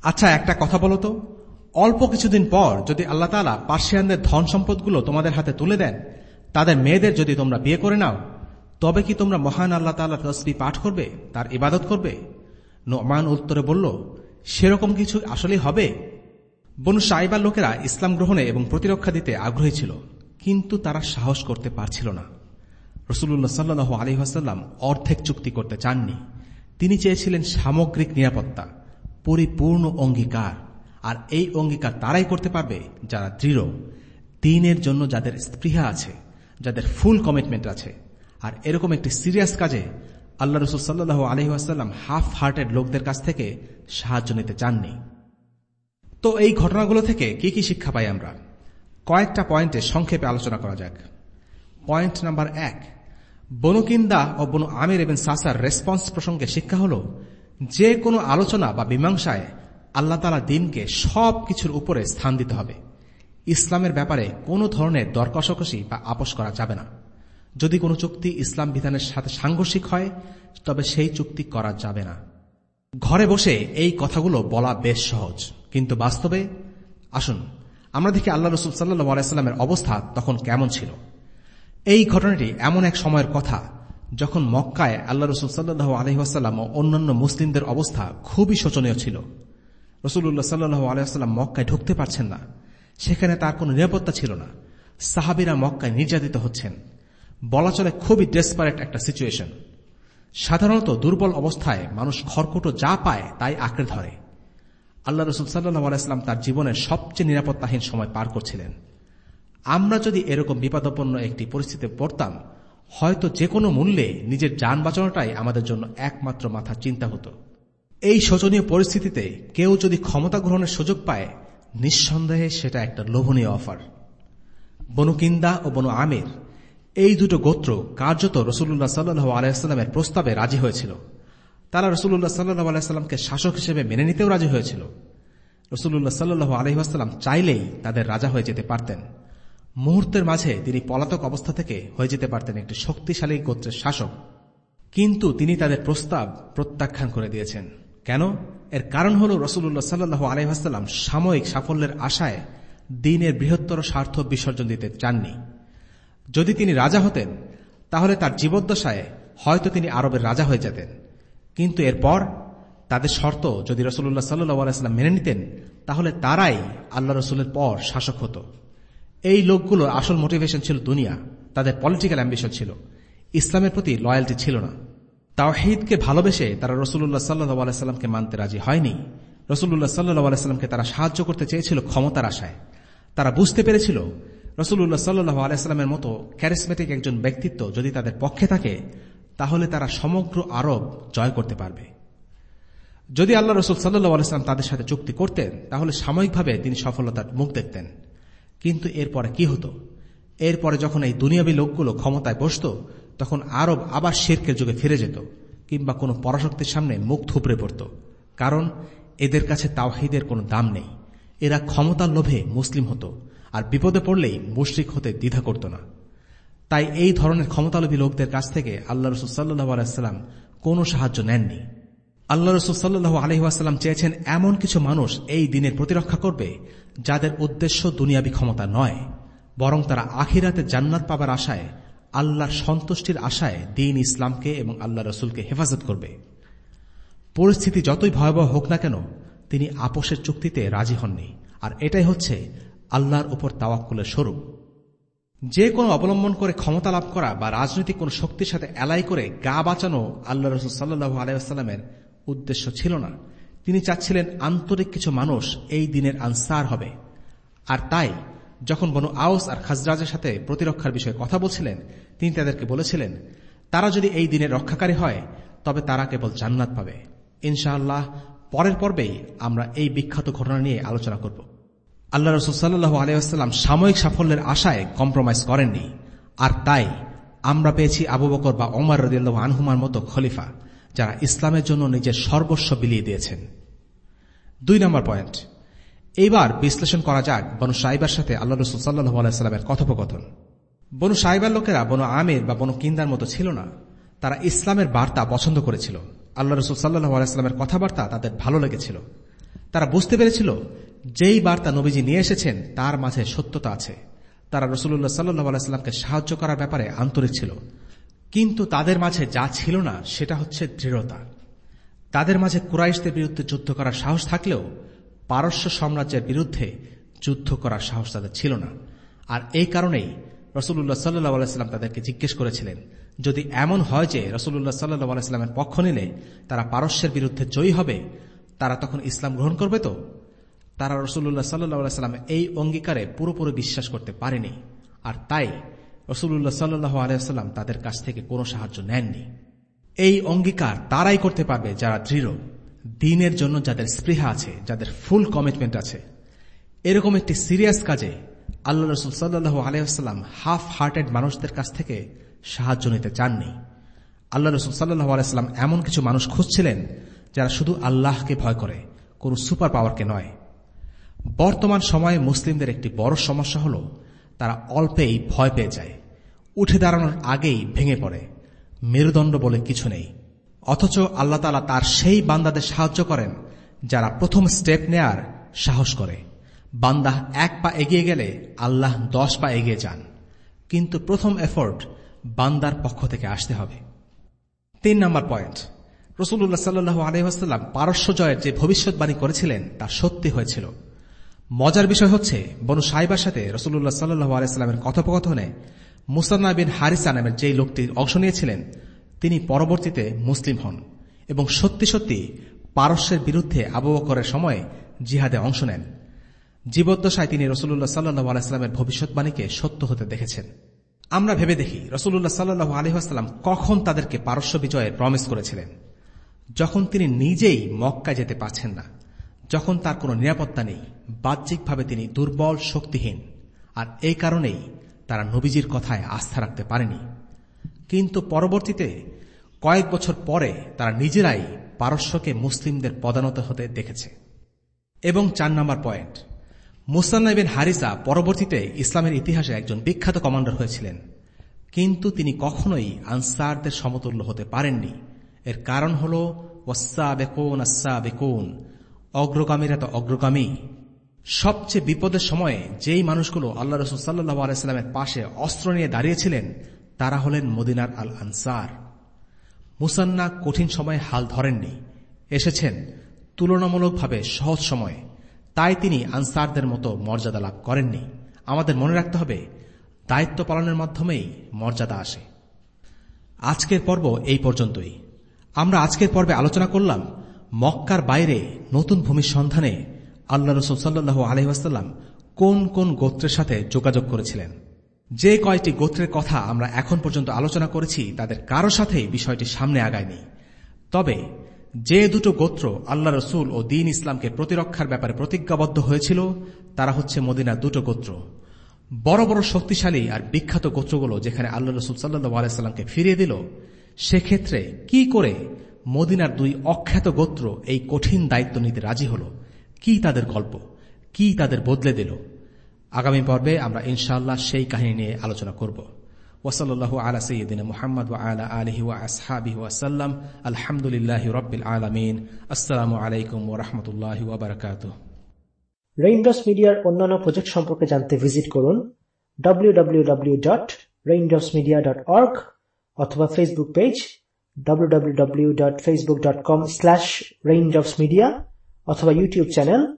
আচ্ছা একটা কথা বলো তো। অল্প কিছুদিন পর যদি আল্লাহ তালা পার্সিয়ানদের ধন সম্পদগুলো তোমাদের হাতে তুলে দেন, তাদের মেয়েদের যদি তোমরা বিয়ে করে নাও, তবে কি তোমরা মহান আল্লাহ তাল্লাহ তসবি পাঠ করবে, তার ইবাদত করবে? নোমান উত্তরে বলল, সেরকম কিছু আসলে হবে। বনু সাইবার লোকেরা ইসলাম গ্রহণে এবং প্রতিরক্ষা দিতে আগ্রহী ছিল, কিন্তু তারা সাহস করতে পারছিল না। রসুল্লাহ সাল্লু আলী হাসাল্লাম অর্ধেক চুক্তি করতে চাননি। তিনি চেয়েছিলেন সামগ্রিক নিরাপত্তা, পরিপূর্ণ অঙ্গীকার, আর এই অঙ্গীকার তারাই করতে পারবে যারা দৃঢ়, দিনের জন্য যাদের স্পৃহা আছে, যাদের ফুল কমিটমেন্ট আছে। আর এরকম একটি সিরিয়াস কাজে আল্লাহ রসুল সাল্লু আলহিহাস্লাম হাফ হার্টেড লোকদের কাছ থেকে সাহায্য নিতে চাননি। তো এই ঘটনাগুলো থেকে কি কি শিক্ষা পাই আমরা? কয়েকটা পয়েন্টে সংক্ষেপে আলোচনা করা যাক। পয়েন্ট নাম্বার এক। বনুকিন্দা ও বনু আমির এবং সাসার রেসপন্স প্রসঙ্গে শিক্ষা হল, যে কোনো আলোচনা বা মীমাংসায় আল্লাহ তালা দিনকে সব কিছুর উপরে স্থান দিতে হবে। ইসলামের ব্যাপারে কোনো ধরনের দরকষাকষি বা আপোষ করা যাবে না। যদি কোনো চুক্তি ইসলাম বিধানের সাথে সাংঘর্ষিক হয়, তবে সেই চুক্তি করা যাবে না। ঘরে বসে এই কথাগুলো বলা বেশ সহজ, কিন্তু বাস্তবে, আসুন, আমরা দেখি আল্লাহ রসুল সাল্লু আলাইস্লামের অবস্থা তখন কেমন ছিল। এই ঘটনাটি এমন এক সময়ের কথা যখন মক্কায় আল্লাহ রসুল সাল্লু আলহিহাস্লাম ও অন্যান্য মুসলিমদের অবস্থা খুবই শোচনীয় ছিল। রসুল্লাহ সাল্লু আলহাম মক্কায় ঢুকতে পারছেন না। সেখানে তার কোনো নিরাপত্তা ছিল না। সাহাবিরা মক্কায় নির্যাতিত হচ্ছেন। বলা চলে খুবই ডেসপারেট একটা সিচুয়েশন সাধারণত দুর্বল অবস্থায় মানুষ খড়কুটো যা পায় তাই আঁকড়ে ধরে। আল্লাহ রসুল সাল্লাহ আলাইস্লাম তার জীবনের সবচেয়ে নিরাপত্তাহীন সময় পার করছিলেন। আমরা যদি এরকম বিপদাপন্ন একটি পরিস্থিতিতে পড়তাম, হয়তো যে কোনো মূল্যে নিজের যান বাঁচানোটাই আমাদের জন্য একমাত্র মাথার চিন্তা হতো। এই শোচনীয় পরিস্থিতিতে কেউ যদি ক্ষমতা গ্রহণের সুযোগ পায়, নিঃসন্দেহে সেটা একটা লোভনীয় অফার। বনুকিন্দা ও বনু আমির, এই দুটো গোত্র কার্যত রসুল্লাহ সাল্লু আলাইস্লামের প্রস্তাবে রাজি হয়েছিল। তারা রসুল্লাহ সাল্লু আলাইস্লামকে শাসক হিসেবে মেনে নিতেও রাজি হয়েছিল। রসুল্লাহ সাল্লু আলহিহাস্লাম চাইলেই তাদের রাজা হয়ে যেতে পারতেন। মুহূর্তের মাঝে তিনি পলাতক অবস্থা থেকে হয়ে যেতে পারতেন একটি শক্তিশালী গোত্রের শাসক। কিন্তু তিনি তাদের প্রস্তাব প্রত্যাখ্যান করে দিয়েছেন। কেন? এর কারণ হল রসুল্লাহ সাল্লু আলহাম সাময়িক সাফল্যের আশায় দিনের বৃহত্তর স্বার্থ বিসর্জন দিতে চাননি। যদি তিনি রাজা হতেন, তাহলে তার জীবদ্দশায় হয়তো তিনি আরবের রাজা হয়ে যেতেন। কিন্তু এরপর তাদের শর্ত যদি রসুল্লাহ সাল্লু আলাইস্লাম মেনে নিতেন, তাহলে তারাই আল্লাহ রসুলের পর শাসক হতো। এই লোকগুলোর আসল মোটিভেশন ছিল দুনিয়া, তাদের পলিটিক্যাল অ্যাম্বিশন ছিল। ইসলামের প্রতি লয়ালটি ছিল না। তাওহিদকে ভালোবেসে তারা রসুল্লাহ সাল্লু আলাইস্লামকে মানতে রাজি হয়নি। রসুল্লাহ সাল্লাহ আলাইস্লামকে তারা সাহায্য করতে চেয়েছিল ক্ষমতার আশায়। তারা বুঝতে পেরেছিল রসুল্লাহ সাল্লু আলাইস্লামের মতো ক্যারিসমেটিক একজন ব্যক্তিত্ব যদি তাদের পক্ষে থাকে, তাহলে তারা সমগ্র আরব জয় করতে পারবে। যদি আল্লাহ রসুল সাল্লু আলাইস্লাম তাদের সাথে চুক্তি করতেন, তাহলে সাময়িকভাবে তিনি সফলতার মুখ দেখতেন। কিন্তু এরপরে কি হতো? এরপরে যখন এই দুনিয়াবী লোকগুলো ক্ষমতায় বসত, তখন আরব আবার শেরকের যুগে ফিরে যেত, কিংবা কোনো পরাশক্তির সামনে মুখ থুপড়ে পড়ত। কারণ এদের কাছে তাওহিদের কোনো দাম নেই। এরা ক্ষমতার লোভে মুসলিম হতো, আর বিপদে পড়লেই মুশ্রিক হতে দ্বিধা করত না। তাই এই ধরনের ক্ষমতালোভী লোকদের কাছ থেকে আল্লাহ রসুল সাল্লু আলাইসাল্লাম কোনো সাহায্য নেননি। আল্লাহ রসুল সাল্লু আলহিহাস্লাম চেয়েছেন এমন কিছু মানুষ এই দিনের প্রতিরক্ষা করবে যাদের উদ্দেশ্য দুনিয়াবি ক্ষমতা নয়, বরং তারা আখিরাতে জান্নাত পাবার আশায়, আল্লাহর সন্তুষ্টির আশায় দিন ইসলামকে এবং আল্লাহ রসুলকে হেফাজত করবে। পরিস্থিতি যতই ভয়াবহ হোক না কেন, তিনি আপোষের চুক্তিতে রাজি হননি। আর এটাই হচ্ছে আল্লাহর উপর তাওয়াক্কুলের স্বরূপ। যে কোনো অবলম্বন করে ক্ষমতা লাভ করা বা রাজনৈতিক কোন শক্তির সাথে এলাই করে গা বাঁচানো আল্লাহ রসুল সাল্লু আলাইসাল্লামের উদ্দেশ্য ছিল না। তিনি চাচ্ছিলেন আন্তরিক কিছু মানুষ এই দিনের আনসার হবে। আর তাই, যখন বনু আউস আর খাজরাজের সাথে প্রতিরক্ষার বিষয়ে কথা বলছিলেন, তিনি তাদেরকে বলেছিলেন, তারা যদি এই দিনের রক্ষাকারী হয়, তবে তারা কেবল জান্নাত পাবে। ইনশাআল্লাহ, পরের পর্বেই আমরা এই বিখ্যাত ঘটনা নিয়ে আলোচনা করব। আল্লাহ রসুল সাল্লু সাময়িক সাফল্যের আশায় কম্প্রোমাইজ করেননি। আর তাই, আমরা পেয়েছি আবু বকর বা ওমর রদিল্লাহ আনহুমার মতো খলিফা। যারা ইসলামের জন্য নিজের সর্বস্ব বিলিয়ে দিয়েছেন। দুই নম্বর পয়েন্ট। এইবার বিশ্লেষণ করা যাক বনু সাইবার সাথে আল্লাহ রসুল সাল্লু আলাইস্লামের কথোপকথন। বনু সাইবার লোকেরা বনু আমির বা বনু কিন্দার মতো ছিল না। তারা ইসলামের বার্তা পছন্দ করেছিল। আল্লাহ রসুল সাল্লু আলাইস্লামের কথাবার্তা তাদের ভালো লেগেছিল। তারা বুঝতে পেরেছিল, যেই বার্তা নবীজি নিয়ে এসেছেন তার মাঝে সত্যতা আছে। তারা রসুল্লাহ সাল্লু আলাইস্লামকে সাহায্য করার ব্যাপারে আন্তরিক ছিল। কিন্তু তাদের মাঝে যা ছিল না, সেটা হচ্ছে দৃঢ়তা। তাদের মাঝে কুরাইশদের বিরুদ্ধে যুদ্ধ করার সাহস থাকলেও পারস্য সাম্রাজ্যের বিরুদ্ধে যুদ্ধ করার সাহস তাদের ছিল না। আর এই কারণেই রসুল্লাহ সাল্লাহ আলাইস্লাম তাদেরকে জিজ্ঞেস করেছিলেন, যদি এমন হয় যে রসুল্লাহ সাল্লাহ আলাইস্লামের পক্ষ নিলে তারা পারস্যের বিরুদ্ধে জয়ী হবে, তারা তখন ইসলাম গ্রহণ করবে তো? তারা রসুল্লাহ সাল্লাহ আলাইস্লাম এই অঙ্গীকারে পুরোপুরি বিশ্বাস করতে পারেনি। আর তাই রসুল্লাহ সাল্লু আলাইসাল্লাম তাদের কাছ থেকে কোনো সাহায্য নেননি। এই অঙ্গীকার তারাই করতে পারবে যারা দৃঢ়, দিনের জন্য যাদের স্পৃহা আছে, যাদের ফুল কমিটমেন্ট আছে। এরকম একটি সিরিয়াস কাজে আল্লাহ রসুল সাল্লু আলাইসাল্লাম হাফ হার্টেড মানুষদের কাছ থেকে সাহায্য নিতে চাননি। আল্লাহ রসুল সাল্লু আলাইস্লাম এমন কিছু মানুষ খুঁজছিলেন যারা শুধু আল্লাহকে ভয় করে, কোন সুপার পাওয়ারকে নয়। বর্তমান সময়ে মুসলিমদের একটি বড় সমস্যা হল তারা অল্পেই ভয় পেয়ে যায়। উঠে দাঁড়ানোর আগেই ভেঙে পড়ে। মেরুদণ্ড বলে কিছু নেই। অথচ আল্লাহ তালা তার সেই বান্দাদের সাহায্য করেন, যারা প্রথম স্টেপ নেয়ার সাহস করে। বান্দা এক পা এগিয়ে গেলে আল্লাহ দশ পা এগিয়ে যান। কিন্তু প্রথম এফোর্ট বান্দার পক্ষ থেকে আসতে হবে। তিন নম্বর পয়েন্ট রসুল্লাহ সাল্লু আলহাম পারস্য জয়ের যে ভবিষ্যৎবাণী করেছিলেন, তা সত্যি হয়েছিল। মজার বিষয় হচ্ছে, বনু সাইবার সাথে রসুল্লাহ সাল্লু আলাইস্লামের কথোপকথনে মুসান্না বিন হারিসা নামের যেই লোকটি অংশ নিয়েছিলেন, তিনি পরবর্তীতে মুসলিম হন এবং সত্যি সত্যি পারস্যের বিরুদ্ধে আবু বকরের সময় জিহাদে অংশ নেন। জীবদ্দশায় তিনি রসুল্লাহ সাল্লু আলাইস্লামের ভবিষ্যৎবাণীকে সত্য হতে দেখেছেন। আমরা ভেবে দেখি রসুল্লাহ সাল্লু আলহাম কখন তাদেরকে পারস্য বিজয়ের প্রমিস করেছিলেন, যখন তিনি নিজেই মক্কা যেতে পারছেন না। যখন তার কোনো নিরাপত্তা নেই, বাহ্যিকভাবে তিনি দুর্বল, শক্তিহীন। আর এই কারণেই তারা নবীজির কথায় আস্থা রাখতে পারেনি। কিন্তু পরবর্তীতে কয়েক বছর পরে তারা নিজেরাই পারস্যকে মুসলিমদের পদানত হতে দেখেছে। এবং চার নম্বর পয়েন্ট মুসান্নাবিন হারিসা পরবর্তীতে ইসলামের ইতিহাসে একজন বিখ্যাত কমান্ডার হয়েছিলেন। কিন্তু তিনি কখনোই আনসারদের সমতুল্য হতে পারেননি। এর কারণ হল ওয়াসা বেকুন আসাবেকুন বেকুন অগ্রগামীরা তো অগ্রগামী। সবচেয়ে বিপদের সময়ে যেই মানুষগুলো আল্লাহ রসুল সাল্লাহ আলাইস্লামের পাশে অস্ত্র নিয়ে দাঁড়িয়েছিলেন, তারা হলেন মদিনার আল আনসার মুসান্না কঠিন সময়ে হাল ধরেননি, এসেছেন তুলনামূলকভাবে সহজ সময়ে। তাই তিনি আনসারদের মতো মর্যাদা লাভ করেননি। আমাদের মনে রাখতে হবে, দায়িত্ব পালনের মাধ্যমেই মর্যাদা আসে। আজকের পর্ব এই পর্যন্তই। আমরা আজকের পর্বে আলোচনা করলাম মক্কার বাইরে নতুন ভূমির সন্ধানে আল্লাহ রসুল সাল্লু আলহিহাস্লাম কোন কোন গোত্রের সাথে যোগাযোগ করেছিলেন। যে কয়টি গোত্রের কথা আমরা এখন পর্যন্ত আলোচনা করেছি, তাদের কারও সাথেই বিষয়টি সামনে আগায়নি। তবে যে দুটো গোত্র আল্লাহ রসুল ও দিন ইসলামকে প্রতিরক্ষার ব্যাপারে প্রতিজ্ঞাবদ্ধ হয়েছিল, তারা হচ্ছে মদিনার দুটো গোত্র। বড় বড় শক্তিশালী আর বিখ্যাত গোত্রগুলো যেখানে আল্লাহ রসুল সাল্লু আলাইস্লামকে ফিরিয়ে দিল, সেক্ষেত্রে কি করে মদিনার দুই অখ্যাত গোত্র এই কঠিন দায়িত্ব নিতে রাজি হল। কি তাদের গল্প? কি তাদের বদলে দিল? আগামী পর্বে আমরা ইনশাআল্লাহ সেই কাহিনী নিয়ে আলোচনা করব। ওসল্লাহ আলা সঈদিন মোহাম্মদ আলা আলহি আসহাবি ওয়াসাল্লাম আলহামদুলিল্লাহ রবিল আলমিন। আসসালামু আলাইকুম ওরহমতুল্লাহ ওবরকাত রেইনড্রপস মিডিয়ার অন্যান্য প্রজেক্ট সম্পর্কে জানতে ভিজিট করুন www.raindropsmedia.org অথবা ফেসবুক পেজ www.facebook.com/raindropsmedia অথবা ইউটিউব চ্যানেল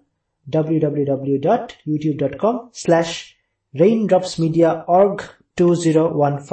www.youtube.com/raindropsmediaorg2015